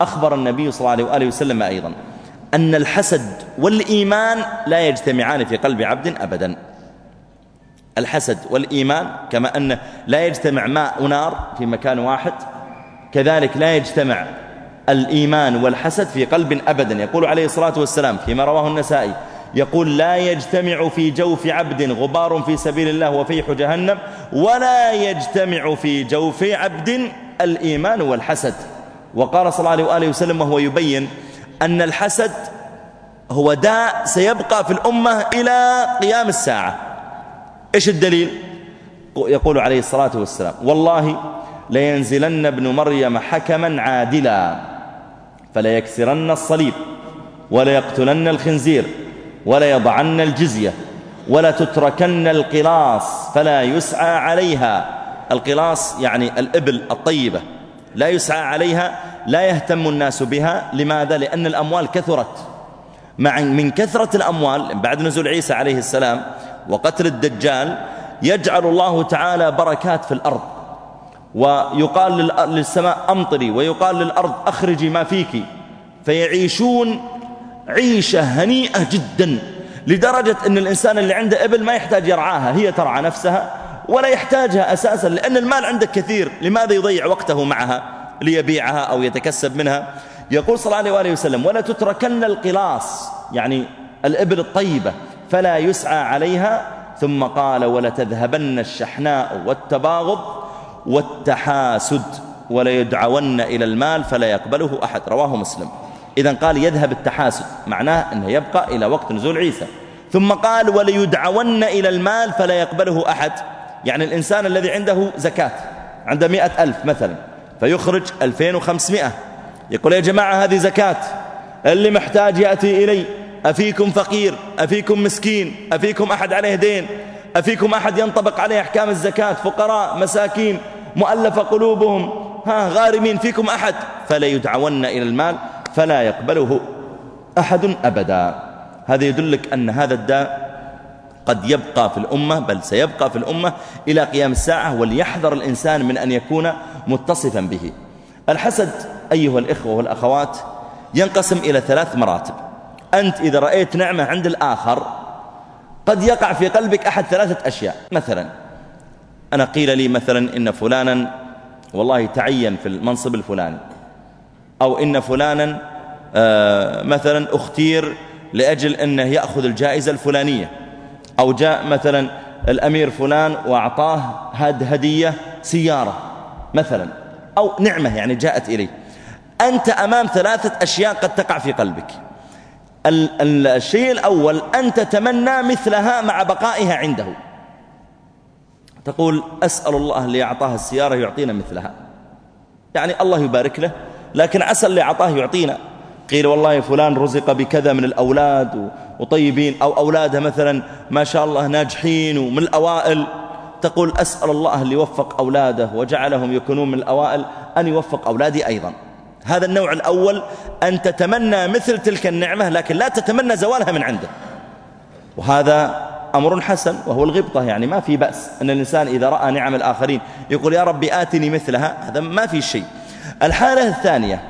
أخبر النبي صلى الله عليه وسلم أيضا أن الحسد والإيمان لا يجتمعان في قلب عبد أبدا. الحسد والإيمان كما أن لا يجتمع ماء ونار في مكان واحد كذلك لا يجتمع الإيمان والحسد في قلب أبدا. يقول عليه الصلاة والسلام فيما رواه النسائي يقول لا يجتمع في جوف عبد غبار في سبيل الله وفيح جهنم ولا يجتمع في جوف عبد الإيمان والحسد. وقال صلى الله عليه وسلم وهو يبين أن الحسد هو داء سيبقى في الأمة إلى قيام الساعة. إيش الدليل؟ يقول عليه الصلاة والسلام والله لينزلن ابن مريم حكما عادلا فليكسرن الصليب وليقتلن الخنزير وليضعن الجزية ولا تتركن القلاص فلا يسعى عليها. القلاص يعني الإبل الطيبة لا يسعى عليها لا يهتم الناس بها. لماذا؟ لأن الأموال كثرت. مع من كثرة الأموال بعد نزول عيسى عليه السلام وقتل الدجال يجعل الله تعالى بركات في الأرض. ويقال للسماء أمطري ويقال للأرض أخرجي ما فيك. فيعيشون عيشة هنيئة جدا لدرجة أن الإنسان اللي عنده إبل ما يحتاج يرعاها هي ترعى نفسها ولا يحتاجها أساسا لأن المال عندك كثير لماذا يضيع وقته معها؟ ليبيعها أو يتكسب منها. يقول صلى الله عليه وسلم ولا تتركن القلاص. يعني الإبل الطيبة. فلا يسعى عليها. ثم قال ولتذهبن الشحناء والتباغض والتحاسد وليدعون إلى المال فلا يقبله أحد. رواه مسلم. إذا قال يذهب التحاسد معناه أنه يبقى إلى وقت نزول عيسى. ثم قال وليدعون إلى المال فلا يقبله أحد. يعني الإنسان الذي عنده زكاة عنده مئة ألف مثلا فيخرج ألفين وخمسمائة يقول يا جماعة هذه زكاة اللي محتاج يأتي إلي. أفيكم فقير أفيكم مسكين أفيكم أحد عليه دين أفيكم أحد ينطبق عليه أحكام الزكاة فقراء مساكين مؤلف قلوبهم ها غارمين فيكم أحد فلا يدعون إلى المال فلا يقبله أحد أبدا. هذا يدلك أن هذا الداء قد يبقى في الأمة بل سيبقى في الأمة إلى قيام الساعة وليحذر الإنسان من أن يكون متصفا به. الحسد أيها الإخوة والأخوات ينقسم إلى ثلاث مراتب. أنت إذا رأيت نعمة عند الآخر قد يقع في قلبك أحد ثلاثة أشياء. مثلا أنا قيل لي مثلا إن فلانا والله تعين في المنصب الفلاني. أو إن فلانا آه، مثلا أختير لأجل أنه يأخذ الجائزة الفلانية. أو جاء مثلا الأمير فلان وأعطاه هاد هدية سيارة. مثلا أو نعمة يعني جاءت إليه. أنت أمام ثلاثة أشياء قد تقع في قلبك. الشيء الأول أن تتمنى مثلها مع بقائها عنده. تقول أسأل الله اللي أعطاه السيارة يعطينا مثلها. يعني الله يبارك له لكن عسى اللي أعطاه يعطينا. قيل والله فلان رزق بكذا من الأولاد وطيبين أو أولاده مثلا ما شاء الله ناجحين ومن الأوائل. تقول أسأل الله اللي وفق أولاده وجعلهم يكونون من الأوائل أن يوفق أولادي أيضا. هذا النوع الأول أن تتمنى مثل تلك النعمة لكن لا تتمنى زوالها من عنده. وهذا أمر حسن وهو الغبطة يعني ما في بأس أن الإنسان إذا رأى نعم الآخرين يقول يا ربي آتني مثلها هذا ما في شيء. الحالة الثانية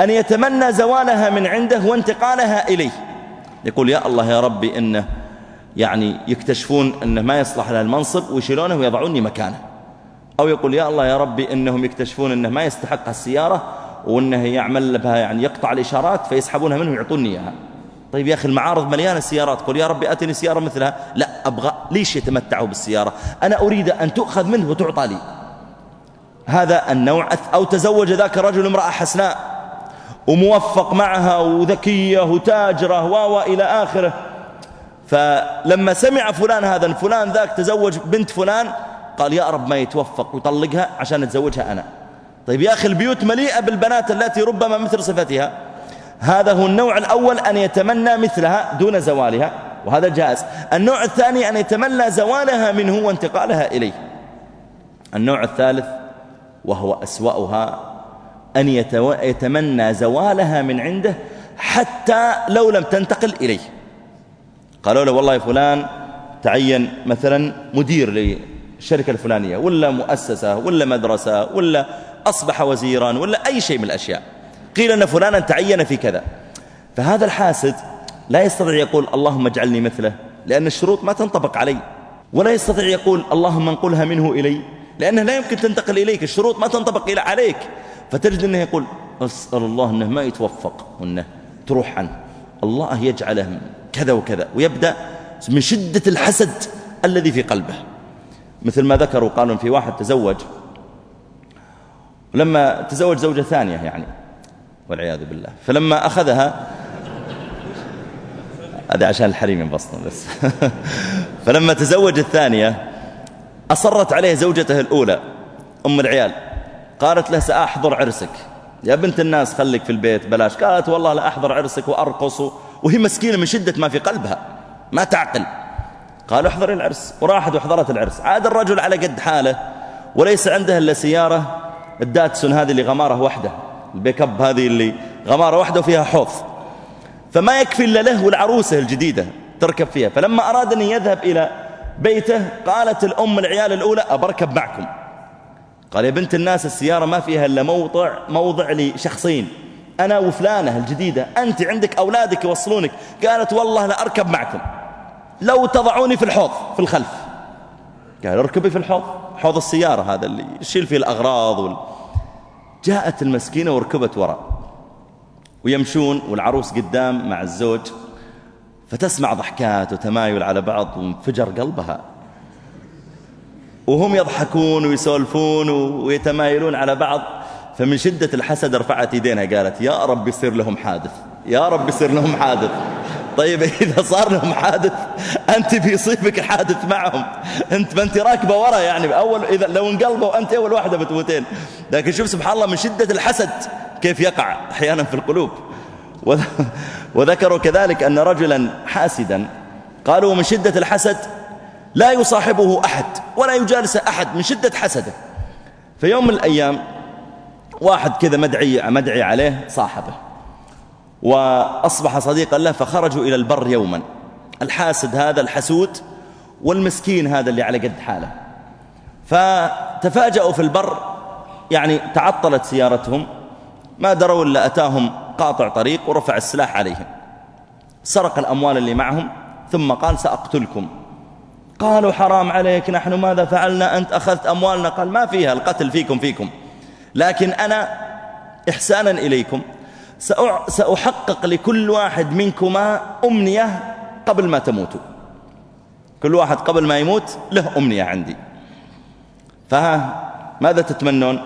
أن يتمنى زوالها من عنده وانتقالها إليه. يقول يا الله يا ربي إنه يعني يكتشفون أنه ما يصلح له المنصب ويشيلونه ويضعوني مكانه. أو يقول يا الله يا ربي إنهم يكتشفون أنه ما يستحق السيارة وأنه يعمل بها يعني يقطع الإشارات فيسحبونها منه ويعطوني إياها. طيب يا أخي المعارض مليانة سيارات قل يا ربي أتني سيارة مثلها. لا أبغى ليش يتمتعوا بالسيارة؟ أنا أريد أن تؤخذ منه وتعطى لي. هذا النوع أو تزوج ذاك الرجل امرأة حسناء وموفق معها وذكية وتاجرة و إلى آخره. فلما سمع فلان هذا فلان ذاك تزوج بنت فلان قال يا رب ما يتوفق ويطلقها عشان أتزوجها أنا. طيب يا أخي البيوت مليئة بالبنات التي ربما مثل صفتها. هذا هو النوع الأول أن يتمنى مثلها دون زوالها وهذا جائز. النوع الثاني أن يتمنى زوالها منه وانتقالها إليه. النوع الثالث وهو أسوأها أن يتمنى زوالها من عنده حتى لو لم تنتقل إليه. قالوا له والله فلان تعين مثلا مدير للشركة الفلانية ولا مؤسسة ولا مدرسة ولا أصبح وزيرا ولا أي شيء من الأشياء. قيل أن فلانا تعين في كذا. فهذا الحاسد لا يستطيع يقول اللهم اجعلني مثله لأن الشروط ما تنطبق علي. ولا يستطيع يقول اللهم انقلها منه إلي لأنه لا يمكن تنتقل إليك الشروط ما تنطبق إلى عليك. فتجد أنه يقول أسأل الله أنه ما يتوفق وأنه تروح عنه. الله يجعله كذا وكذا ويبدأ من شدة الحسد الذي في قلبه. مثل ما ذكروا قالوا في واحد تزوج ولما تزوج زوجة ثانية يعني والعياذ بالله. فلما أخذها هذا عشان الحريم ينبسطون بس. فلما تزوج الثانية أصرت عليه زوجته الأولى أم العيال. قالت له سأحضر عرسك. يا بنت الناس خليك في البيت بلاش. قالت والله لا أحضر عرسك وأرقص وهي مسكينة من شدة ما في قلبها. ما تعقل. قالوا احضر العرس. وراحت وحضرت العرس. عاد الرجل على قد حاله وليس عنده إلا سيارة الداتسون هذه اللي غمارة واحدة البيك أب هذه اللي غمارة واحدة وفيها حوض. فما يكفي إلا له والعروسة الجديدة تركب فيها. فلما أراد أن يذهب إلى بيته قالت الأم العيال الأولى أبركب معكم. قال يا بنت الناس السيارة ما فيها إلا موضع, موضع لشخصين. أنا وفلانة الجديدة أنت عندك أولادك يوصلونك. قالت والله لا أركب معكم. لو تضعوني في الحوض في الخلف. قال اركبي في الحوض. حوض السيارة هذا اللي يشيل فيه الأغراض وال... جاءت المسكينة وركبت وراء. ويمشون والعروس قدام مع الزوج فتسمع ضحكات وتمايل على بعض وانفجر قلبها. وهم يضحكون ويسولفون ويتمايلون على بعض. فمن شدة الحسد رفعت يدينها قالت يا رب يصير لهم حادث يا رب يصير لهم حادث. طيب إذا صار لهم حادث أنت بيصيبك حادث معهم. أنت ما أنت راكبة ورا يعني أول إذا لو انقلبوا أنت أول واحدة بتموتين. لكن شوف سبحان الله من شدة الحسد كيف يقع أحيانا في القلوب. وذكروا كذلك أن رجلا حاسدا قالوا من شدة الحسد لا يصاحبه أحد ولا يجالس أحد من شدة حسده. في يوم من الأيام واحد كذا مدعي, مدعي عليه صاحبه. وأصبح صديقا له فخرجوا إلى البر يوما. الحاسد هذا الحسود والمسكين هذا اللي على قد حاله. فتفاجأوا في البر يعني تعطلت سيارتهم. ما دروا إلا أتاهم قاطع طريق ورفع السلاح عليهم. سرق الأموال اللي معهم ثم قال سأقتلكم. قالوا حرام عليك نحن ماذا فعلنا؟ أنت أخذت أموالنا. قال ما فيها القتل فيكم فيكم. لكن أنا إحسانا إليكم سأحقق لكل واحد منكما أمنية قبل ما تموتوا. كل واحد قبل ما يموت له أمنية عندي. فها ماذا تتمنون؟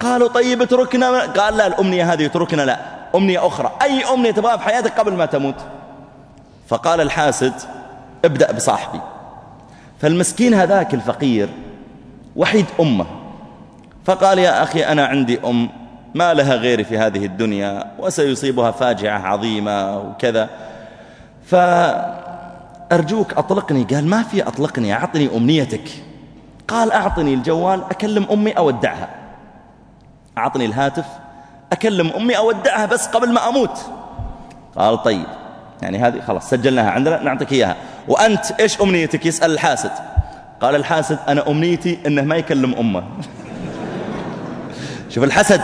قالوا طيب اتركنا قال لا الأمنية هذه اتركنا لا. أمنية أخرى. أي أمنية تبغاها في حياتك قبل ما تموت؟ فقال الحاسد ابدأ بصاحبي. فالمسكين هذاك الفقير وحيد أمه. فقال يا أخي أنا عندي أم. ما لها غيري في هذه الدنيا وسيصيبها فاجعة عظيمة وكذا. فأرجوك أطلقني. قال ما في أطلقني أعطني أمنيتك. قال أعطني الجوال أكلم أمي أودعها. أعطني الهاتف أكلم أمي أودعها بس قبل ما أموت. قال طيب يعني هذه خلاص سجلناها عندنا نعطيك إياها. وأنت إيش أمنيتك؟ يسأل الحاسد. قال الحاسد أنا أمنيتي أنه ما يكلم أمه. شوف الحسد.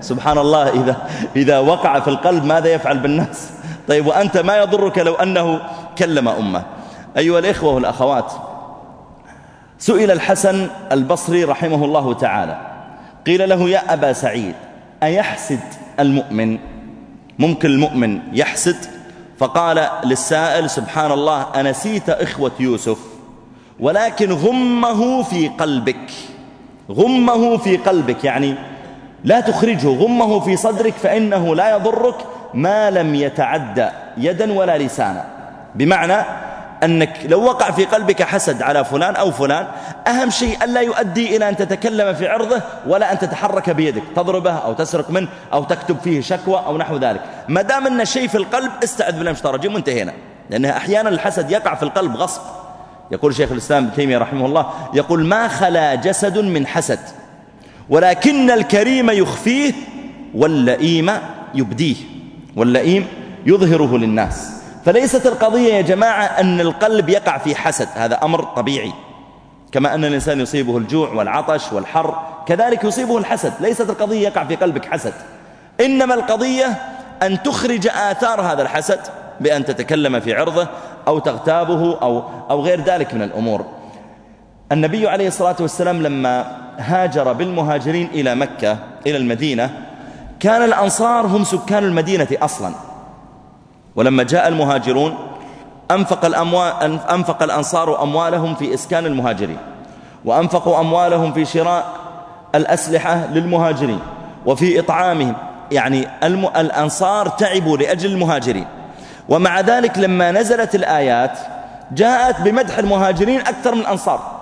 سبحان الله إذا, إذا وقع في القلب ماذا يفعل بالناس؟ طيب وأنت ما يضرك لو أنه كلم أمة؟ أيها الإخوة والأخوات سئل الحسن البصري رحمه الله تعالى قيل له يا أبا سعيد أيحسد المؤمن؟ ممكن المؤمن يحسد؟ فقال للسائل سبحان الله أنسيت إخوة يوسف ولكن غمه في قلبك. غمه في قلبك يعني لا تخرجه غمه في صدرك فإنه لا يضرك ما لم يتعدى يدا ولا لسانا. بمعنى أنك لو وقع في قلبك حسد على فلان أو فلان أهم شيء ألا يؤدي إلى أن تتكلم في عرضه ولا أن تتحرك بيدك تضربه أو تسرق منه أو تكتب فيه شكوى أو نحو ذلك. ما دام أن الشيء في القلب استعد بالله مش ترجم وانتهينا لأنها أحيانا الحسد يقع في القلب غصب. يقول شيخ الإسلام ابن تيمية رحمه الله يقول ما خلا جسد من حسد ولكن الكريم يخفيه واللئيم يبديه واللئيم يظهره للناس. فليست القضية يا جماعة أن القلب يقع في حسد هذا أمر طبيعي. كما أن الإنسان يصيبه الجوع والعطش والحر كذلك يصيبه الحسد. ليست القضية يقع في قلبك حسد. إنما القضية أن تخرج آثار هذا الحسد بأن تتكلم في عرضه أو تغتابه أو, أو غير ذلك من الأمور. النبي عليه الصلاة والسلام لما هاجر بالمهاجرين إلى مكة إلى المدينة كان الأنصار هم سكان المدينة أصلا. ولما جاء المهاجرون أنفق, أنفق الأنصار أموالهم في إسكان المهاجرين وأنفقوا أموالهم في شراء الأسلحة للمهاجرين وفي إطعامهم. يعني الأنصار تعبوا لأجل المهاجرين. ومع ذلك لما نزلت الآيات جاءت بمدح المهاجرين أكثر من الأنصار.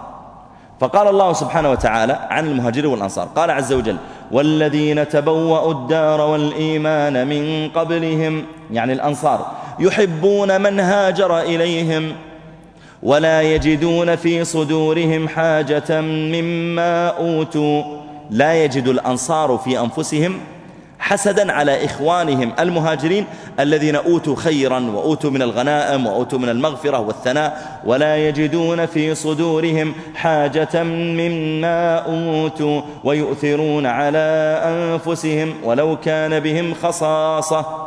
فقال الله سبحانه وتعالى عن المهاجرين والأنصار قال عز وجل والذين تبوأوا الدار والإيمان من قبلهم يعني الأنصار يحبون من هاجر إليهم ولا يجدون في صدورهم حاجة مما أوتوا لا يجد الأنصار في أنفسهم حسدا على إخوانهم المهاجرين الذين أوتوا خيرا وأوتوا من الغنائم وأوتوا من المغفرة والثناء ولا يجدون في صدورهم حاجة مما أوتوا ويؤثرون على أنفسهم ولو كان بهم خصاصة.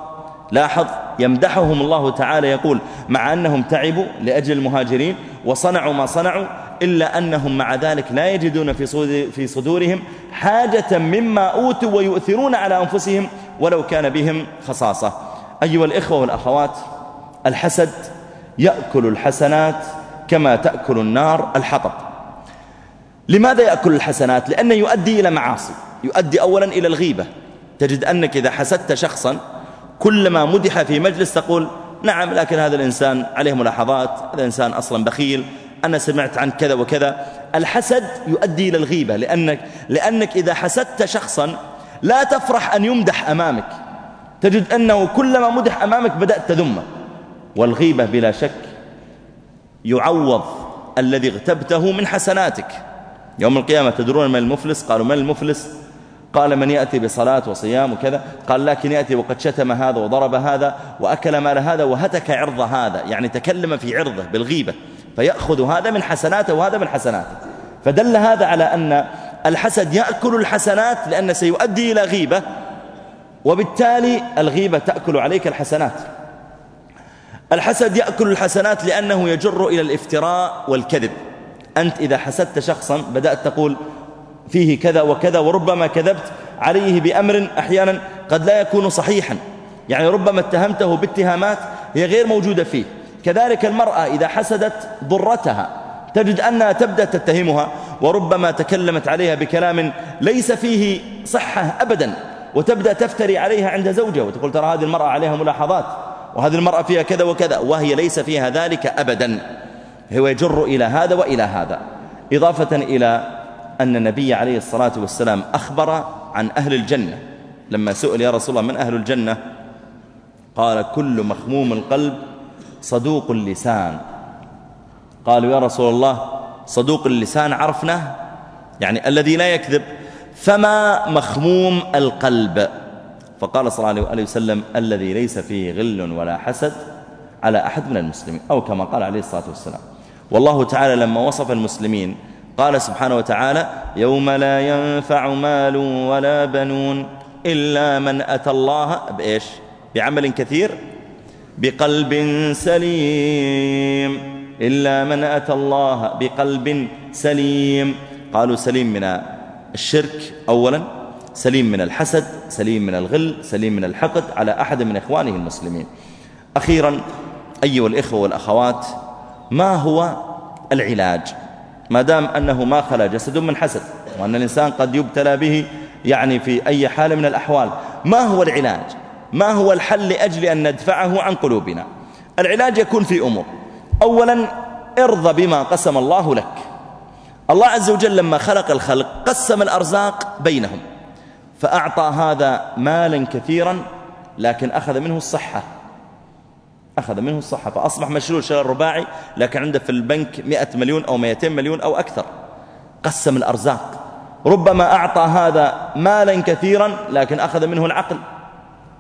لاحظ يمدحهم الله تعالى يقول مع أنهم تعبوا لأجل المهاجرين وصنعوا ما صنعوا إلا أنهم مع ذلك لا يجدون في صدورهم حاجة مما أوتوا ويؤثرون على أنفسهم ولو كان بهم خصاصة. أيها الإخوة والأخوات الحسد يأكل الحسنات كما تأكل النار الحطب. لماذا يأكل الحسنات؟ لأنه يؤدي إلى معاصي. يؤدي أولا إلى الغيبة. تجد أنك إذا حسدت شخصا كلما مدح في مجلس تقول نعم لكن هذا الإنسان عليه ملاحظات هذا الإنسان أصلا بخيل أنا سمعت عن كذا وكذا. الحسد يؤدي إلى الغيبة لأنك, لأنك إذا حسدت شخصا لا تفرح أن يمدح أمامك. تجد أنه كلما مدح أمامك بدأت تذمه. والغيبة بلا شك يعوض الذي اغتبته من حسناتك. يوم القيامة تدرون من المفلس؟ قالوا من المفلس؟ قال من يأتي بصلاة وصيام وكذا. قال لكن يأتي وقد شتم هذا وضرب هذا وأكل مال هذا وهتك عرض هذا. يعني تكلم في عرضه بالغيبة. فيأخذ هذا من حسناته وهذا من حسناته. فدل هذا على أن الحسد يأكل الحسنات لأن سيؤدي إلى غيبة وبالتالي الغيبة تأكل عليك الحسنات. الحسد يأكل الحسنات لأنه يجر إلى الافتراء والكذب. أنت إذا حسدت شخصا بدأت تقول فيه كذا وكذا وربما كذبت عليه بأمر أحيانا قد لا يكون صحيحا. يعني ربما اتهمته باتهامات هي غير موجودة فيه. كذلك المرأة إذا حسدت ضرتها تجد أنها تبدأ تتهمها وربما تكلمت عليها بكلام ليس فيه صحة أبدا وتبدأ تفتري عليها عند زوجها وتقول ترى هذه المرأة عليها ملاحظات وهذه المرأة فيها كذا وكذا وهي ليس فيها ذلك أبدا. هو يجر إلى هذا وإلى هذا. إضافة إلى أن النبي عليه الصلاة والسلام أخبر عن أهل الجنة. لما سئل يا رسول الله من أهل الجنة؟ قال كل مخموم القلب صدوق اللسان. قالوا يا رسول الله صدوق اللسان عرفناه؟ يعني الذي لا يكذب فما مخموم القلب؟ فقال صلى الله عليه وسلم الذي ليس فيه غل ولا حسد على أحد من المسلمين أو كما قال عليه الصلاة والسلام. والله تعالى لما وصف المسلمين قال سبحانه وتعالى يوم لا ينفع مال ولا بنون إلا من أتى الله بإيش؟ بعمل كثير؟ بقلب سليم. إلا من أتى الله بقلب سليم. قالوا سليم من الشرك أولا سليم من الحسد سليم من الغل سليم من الحقد على أحد من إخوانه المسلمين. أخيرا أيها الإخوة والأخوات ما هو العلاج؟ ما دام أنه ما خلا جسد من حسد وأن الإنسان قد يبتلى به يعني في أي حال من الأحوال ما هو العلاج؟ ما هو الحل لأجل أن ندفعه عن قلوبنا؟ العلاج يكون في أمور أولا ارضى بما قسم الله لك. الله عز وجل لما خلق الخلق قسم الأرزاق بينهم. فأعطى هذا مالا كثيرا لكن أخذ منه الصحة. أخذ منه الصحة. فأصبح مشلول شغل رباعي لكن عنده في البنك مئة مليون أو مئتين مليون أو أكثر. قسم الأرزاق. ربما أعطى هذا مالا كثيرا لكن أخذ منه العقل.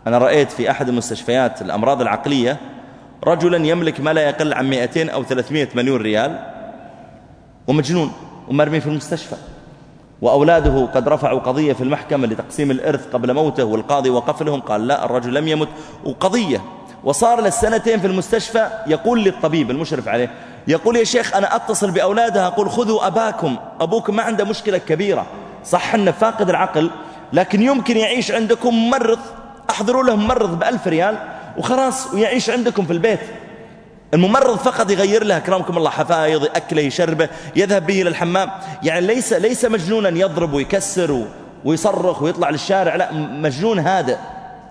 أنا رأيت في أحد المستشفيات الأمراض العقلية رجلا يملك ما لا يقل عن 200 أو 300 مليون ريال ومجنون ومرمي في المستشفى. وأولاده قد رفعوا قضية في المحكمة لتقسيم الإرث قبل موته والقاضي وقف لهم قال لا الرجل لم يمت. وقضية وصار للسنتين في المستشفى يقول للطبيب المشرف عليه يقول يا شيخ أنا أتصل بأولادها أقول خذوا أباكم أبوكم ما عنده مشكلة كبيرة. صح أنه فاقد العقل لكن يمكن يعيش عندكم ممرض أحضروا له ممرض بألف ريال وخلاص ويعيش عندكم في البيت. الممرض فقط يغير له أكرمكم الله حفايض أكله يشربه يذهب به إلى الحمام. يعني ليس, ليس مجنونا يضرب ويكسر ويصرخ ويطلع للشارع لا مجنون هادئ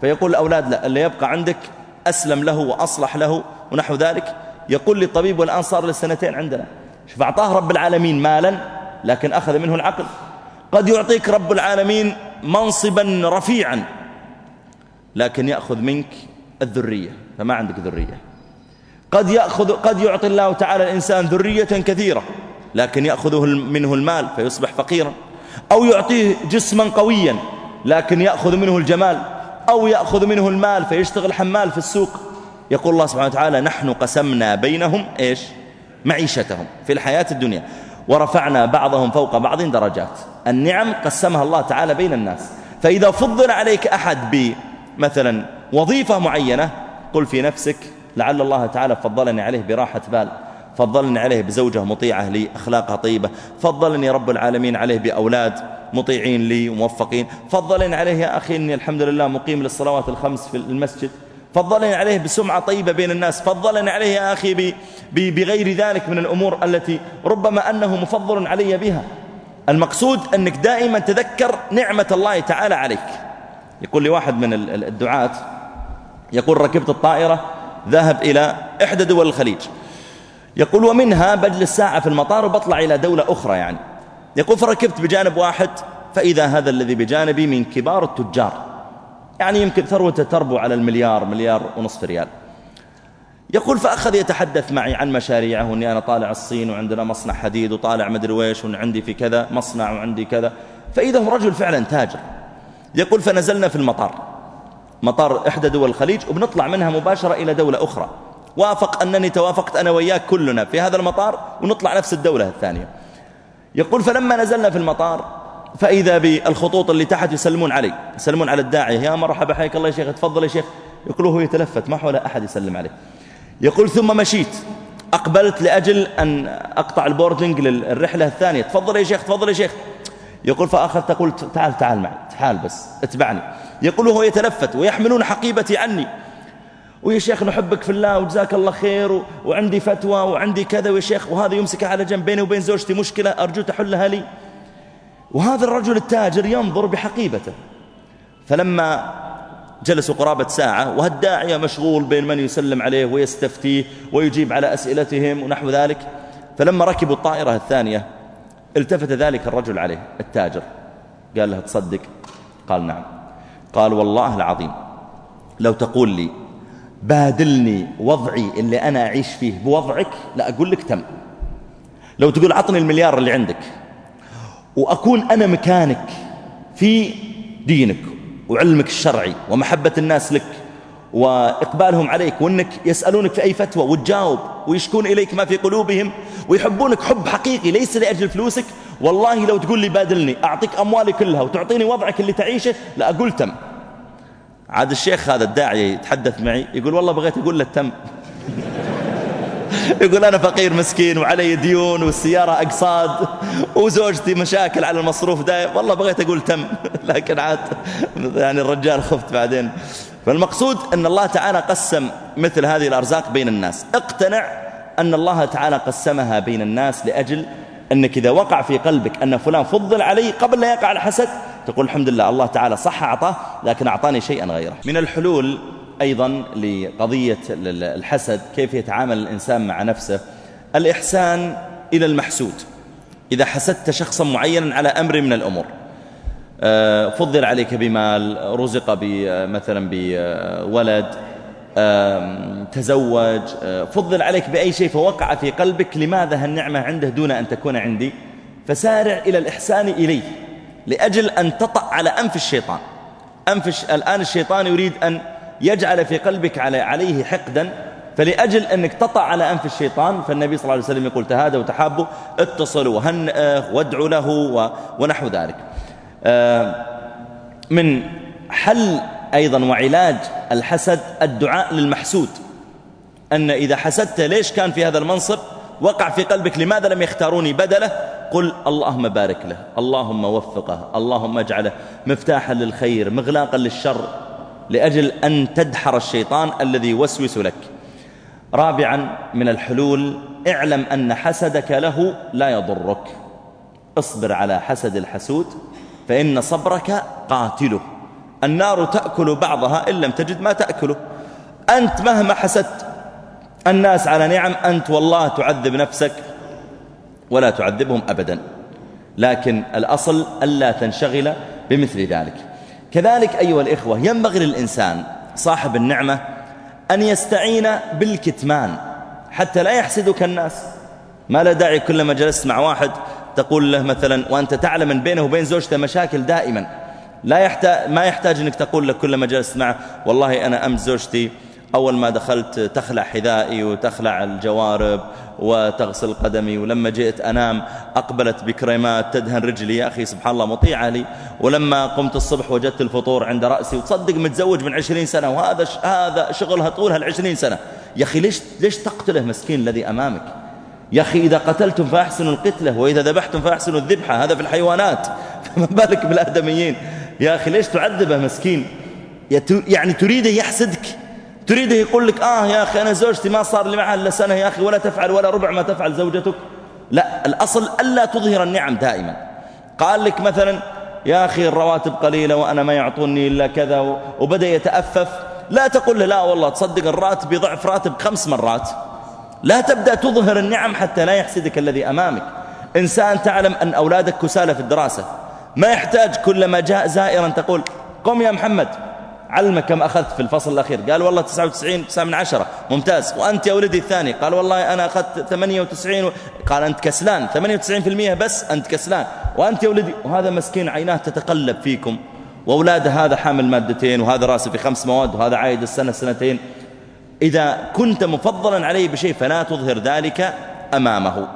فيقول الأولاد لا اللي يبقى عندك أسلم له وأصلح له ونحو ذلك. يقول للطبيب والآن صار لسنتين عندنا. شوف أعطاه رب العالمين مالا لكن أخذ منه العقل. قد يعطيك رب العالمين منصبا رفيعا. لكن يأخذ منك الذرية فما عندك ذرية. قد يأخذ قد يعطي الله تعالى الإنسان ذرية كثيرة لكن يأخذه منه المال فيصبح فقيرا. أو يعطيه جسما قويا لكن يأخذ منه الجمال. أو يأخذ منه المال فيشتغل حمال في السوق. يقول الله سبحانه وتعالى نحن قسمنا بينهم إيش؟ معيشتهم في الحياة الدنيا. ورفعنا بعضهم فوق بعض درجات. النعم قسمها الله تعالى بين الناس. فإذا فضل عليك أحد بمثلا وظيفة معينة قل في نفسك لعل الله تعالى فضلني عليه براحة بال فضلني عليه بزوجة مطيعة لي أخلاقها طيبة فضلني رب العالمين عليه بأولاد مطيعين لي وموفقين فضلني عليه يا أخي أني الحمد لله مقيم للصلوات الخمس في المسجد فضلني عليه بسمعة طيبة بين الناس فضلني عليه يا أخي بغير ذلك من الأمور التي ربما أنه مفضل علي بها. المقصود أنك دائما تذكر نعمة الله تعالى عليك. يقول لي واحد من الدعاة يقول ركبت الطائرة ذهب إلى إحدى دول الخليج. يقول ومنها بجلس ساعة في المطار وبطلع إلى دولة أخرى يعني. يقول فركبت بجانب واحد فإذا هذا الذي بجانبي من كبار التجار. يعني يمكن ثروته تربو على المليار مليار ونصف ريال. يقول فأخذ يتحدث معي عن مشاريعه أني أنا طالع الصين وعندنا مصنع حديد وطالع مدري ويش وعندي في كذا مصنع وعندي كذا. فإذا هو رجل فعلا تاجر. يقول فنزلنا في المطار. مطار إحدى دول الخليج وبنطلع منها مباشرة إلى دولة أخرى. وافق أنني توافقت أنا وياك كلنا في هذا المطار ونطلع نفس الدولة الثانية. يقول فلما نزلنا في المطار فإذا بالخطوط اللي تحت يسلمون علي يسلمون على الداعية يا مرحبا حياك الله يا شيخ تفضل يا شيخ. يقول هو يتلفت ما حول أحد يسلم عليه. يقول ثم مشيت. أقبلت لأجل أن أقطع البوردنج للرحلة الثانية. تفضل يا شيخ تفضل يا شيخ. يقول فأخذت قلت تعال تعال معي تعال بس اتبعني. يقول هو يتلفت ويحملون حقيبتي عني ويا شيخ نحبك في الله وجزاك الله خير وعندي فتوى وعندي كذا ويا شيخ وهذا يمسكها على جنب بيني وبين زوجتي مشكلة أرجو تحلها لي. وهذا الرجل التاجر ينظر بحقيبته. فلما جلسوا قرابة ساعة وهالداعية مشغول بين من يسلم عليه ويستفتيه ويجيب على أسئلتهم ونحو ذلك فلما ركبوا الطائرة الثانية التفت ذلك الرجل عليه التاجر. قال له تصدق؟ قال نعم. قال والله العظيم لو تقول لي بادلني وضعي اللي أنا أعيش فيه بوضعك لا أقول لك تم. لو تقول عطني المليار اللي عندك وأكون أنا مكانك في دينك وعلمك الشرعي ومحبة الناس لك وإقبالهم عليك وأنك يسألونك في أي فتوى وتجاوب ويشكون إليك ما في قلوبهم ويحبونك حب حقيقي ليس لأجل فلوسك. والله لو تقول لي بادلني أعطيك أموالي كلها وتعطيني وضعك اللي تعيشه لأقول تم. عاد الشيخ هذا الداعي يتحدث معي يقول والله بغيت أقول له تم. يقول أنا فقير مسكين وعلي ديون والسيارة أقصاد وزوجتي مشاكل على المصروف دايم. والله بغيت أقول تم. لكن عاد يعني الرجال خفت بعدين. فالمقصود أن الله تعالى قسم مثل هذه الأرزاق بين الناس. اقتنع أن الله تعالى قسمها بين الناس لأجل أنك إذا وقع في قلبك أن فلان فضل علي قبل لا يقع الحسد تقول الحمد لله الله تعالى صح أعطاه لكن أعطاني شيئا غيره. من الحلول أيضا لقضية الحسد كيف يتعامل الإنسان مع نفسه. الإحسان إلى المحسود. إذا حسدت شخصا معينا على أمر من الأمور فضل عليك بمال رزق مثلا بولد تزوج آه، فضل عليك بأي شيء فوقع في قلبك لماذا هالنعمة عنده دون أن تكون عندي؟ فسارع إلى الإحسان إليه لأجل أن تطأ على أنف الشيطان. أنف الآن الشيطان يريد أن يجعل في قلبك عليه حقدا فلأجل أنك تطع على أنف الشيطان فالنبي صلى الله عليه وسلم يقول تهادوا وتحابوا اتصلوا وهنئه وادعوا له ونحو ذلك. آه، من حل أيضا وعلاج الحسد الدعاء للمحسود. أن إذا حسدت ليش كان في هذا المنصب؟ وقع في قلبك لماذا لم يختاروني بدله؟ قل اللهم بارك له اللهم وفقه اللهم اجعله مفتاحا للخير مغلاقا للشر لأجل أن تدحر الشيطان الذي يوسوس لك. رابعا من الحلول اعلم أن حسدك له لا يضرك. اصبر على حسد الحسود. فإن صبرك قاتله. النار تأكل بعضها إن لم تجد ما تأكله. أنت مهما حسدت الناس على نعم أنت والله تعذب نفسك ولا تعذبهم أبدا. لكن الأصل ألا تنشغل بمثل ذلك. كذلك أيها الإخوة ينبغي للإنسان صاحب النعمة أن يستعين بالكتمان حتى لا يحسدك الناس. ما لا داعي كلما جلست مع واحد تقول له مثلا وأنت تعلم أن بينه وبين زوجته مشاكل دائما. لا يحتاج ما يحتاج أنك تقول له كلما جلست معه والله أنا أمس زوجتي أول ما دخلت تخلع حذائي وتخلع الجوارب وتغسل قدمي ولما جئت أنام أقبلت بكريمات تدهن رجلي يا أخي سبحان الله مطيعة لي. ولما قمت الصبح وجدت الفطور عند رأسي وتصدق متزوج من عشرين سنة وهذا هذا شغلها طولها العشرين سنة. يا أخي ليش, ليش تقتله مسكين الذي أمامك؟ يا أخي إذا قتلتم فأحسنوا القتلة وإذا ذبحتم فأحسنوا الذبحة هذا في الحيوانات. فما بالك بالآدميين؟ يا أخي ليش تعذبه مسكين؟ يعني تريده يحسدك تريده يقول لك آه يا أخي أنا زوجتي ما صار لي معها إلا سنة يا أخي ولا تفعل ولا ربع ما تفعل زوجتك. لا الأصل ألا تظهر النعم دائما. قال لك مثلا يا أخي الرواتب قليلة وأنا ما يعطوني إلا كذا وبدأ يتأفف. لا تقول له لا والله تصدق الراتب يضعف راتب خمس مرات. لا تبدأ تظهر النعم حتى لا يحسدك الذي أمامك. إنسان تعلم أن أولادك كسالة في الدراسة. ما يحتاج كلما جاء زائرا تقول قم يا محمد علمك كم أخذت في الفصل الأخير. قال والله 99 9 من عشرة. ممتاز. وأنت يا ولدي الثاني. قال والله أنا أخذت 98 و... قال أنت كسلان. 98% بس أنت كسلان. وأنت يا ولدي. وهذا مسكين عيناه تتقلب فيكم. وأولاده هذا حامل مادتين وهذا راسه في خمس مواد وهذا عايد السنة سنتين. إذا كنت مفضلا عليه بشيء فلا تظهر ذلك أمامه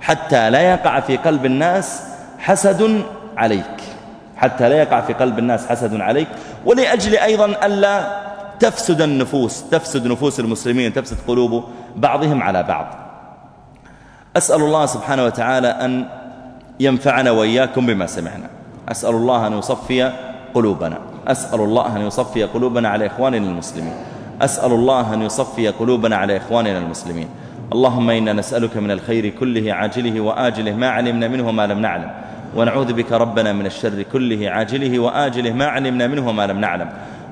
حتى لا يقع في قلب الناس حسد عليك حتى لا يقع في قلب الناس حسد عليك. ولأجل أيضا ألا تفسد النفوس تفسد نفوس المسلمين تفسد قلوب بعضهم على بعض. أسأل الله سبحانه وتعالى أن ينفعنا وإياكم بما سمعنا. أسأل الله أن يصفي قلوبنا. أسأل الله أن يصفي قلوبنا على إخواننا المسلمين. أسأل الله أن يصفي قلوبنا على إخواننا المسلمين. اللهم إنا نسألك من الخير كله عاجله وآجله ما علمنا منه ما لم نعلم. ونعوذ بك ربنا من الشر كله عاجله وآجله ما علمنا منه ما لم نعلم.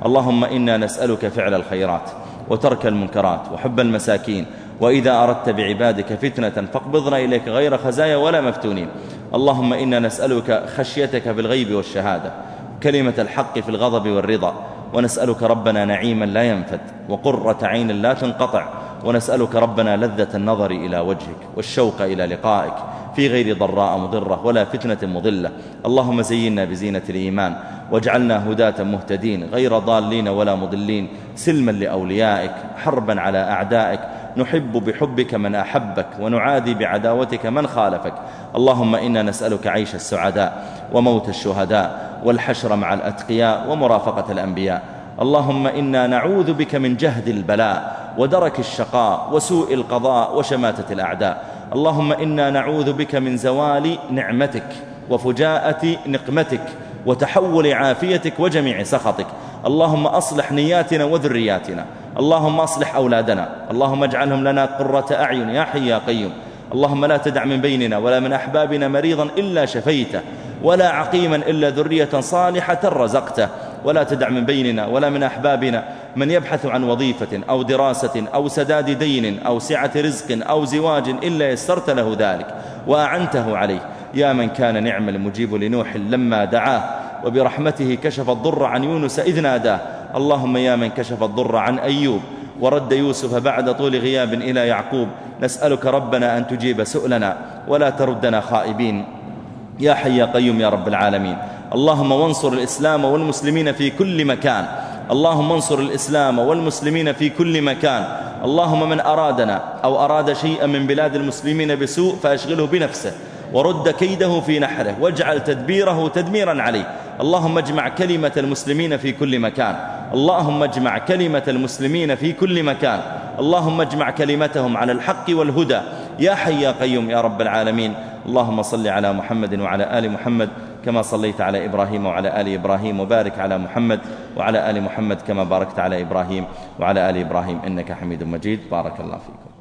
اللهم إنا نسألك فعل الخيرات وترك المنكرات وحب المساكين. وإذا أردت بعبادك فتنة فاقبضنا إليك غير خزايا ولا مفتونين. اللهم إنا نسألك خشيتك في الغيب والشهادة كلمة الحق في الغضب والرضا. ونسألك ربنا نعيما لا ينفد وقرة عين لا تنقطع ونسألك ربنا لذة النظر إلى وجهك والشوق إلى لقائك في غير ضراء مضرة ولا فتنة مضلة. اللهم زينا بزينة الإيمان واجعلنا هداة مهتدين غير ضالين ولا مضلين. سلما لأوليائك حربا على أعدائك نحب بحبك من أحبك ونعادي بعداوتك من خالفك. اللهم إنا نسألك عيش السعداء وموت الشهداء والحشر مع الأتقياء ومرافقة الأنبياء. اللهم إنا نعوذ بك من جهد البلاء ودرك الشقاء وسوء القضاء وشماتة الأعداء. اللهم إنا نعوذ بك من زوال نعمتك وفجاءة نقمتك وتحول عافيتك وجميع سخطك. اللهم أصلح نياتنا وذرياتنا. اللهم أصلح أولادنا اللهم اجعلهم لنا قرة أعين يا حي يا قيوم اللهم لا تدع من بيننا ولا من أحبابنا مريضا إلا شفيته ولا عقيما إلا ذرية صالحة رزقته ولا تدع من بيننا ولا من أحبابنا من يبحث عن وظيفة أو دراسة أو سداد دين أو سعة رزق أو زواج إلا يسرت له ذلك وأعنته عليه. يا من كان نعم المجيب لنوح لما دعاه وبرحمته كشف الضر عن يونس إذ ناداه. اللهم يا من كشف الضر عن أيوب ورد يوسف بعد طول غياب إلى يعقوب نسألك ربنا أن تجيب سؤلنا ولا تردنا خائبين. يا حي يا قيوم يا رب العالمين. اللهم وانصر الإسلام والمسلمين في كل مكان. اللهم انصر الإسلام والمسلمين في كل مكان. اللهم من أرادنا أو أراد شيئا من بلاد المسلمين بسوء فأشغله بنفسه. ورد كيده في نحره واجعل تدبيره تدميرا عليه. اللهم اجمع كلمة المسلمين في كل مكان. اللهم اجمع كلمة المسلمين في كل مكان. اللهم اجمع كلمتهم على الحق والهدى. يا حي يا قيوم يا رب العالمين. اللهم صل على محمد وعلى آل محمد كما صليت على إبراهيم وعلى آل إبراهيم وبارك على محمد وعلى آل محمد كما باركت على إبراهيم وعلى آل إبراهيم. إنك حميد مجيد. بارك الله فيكم.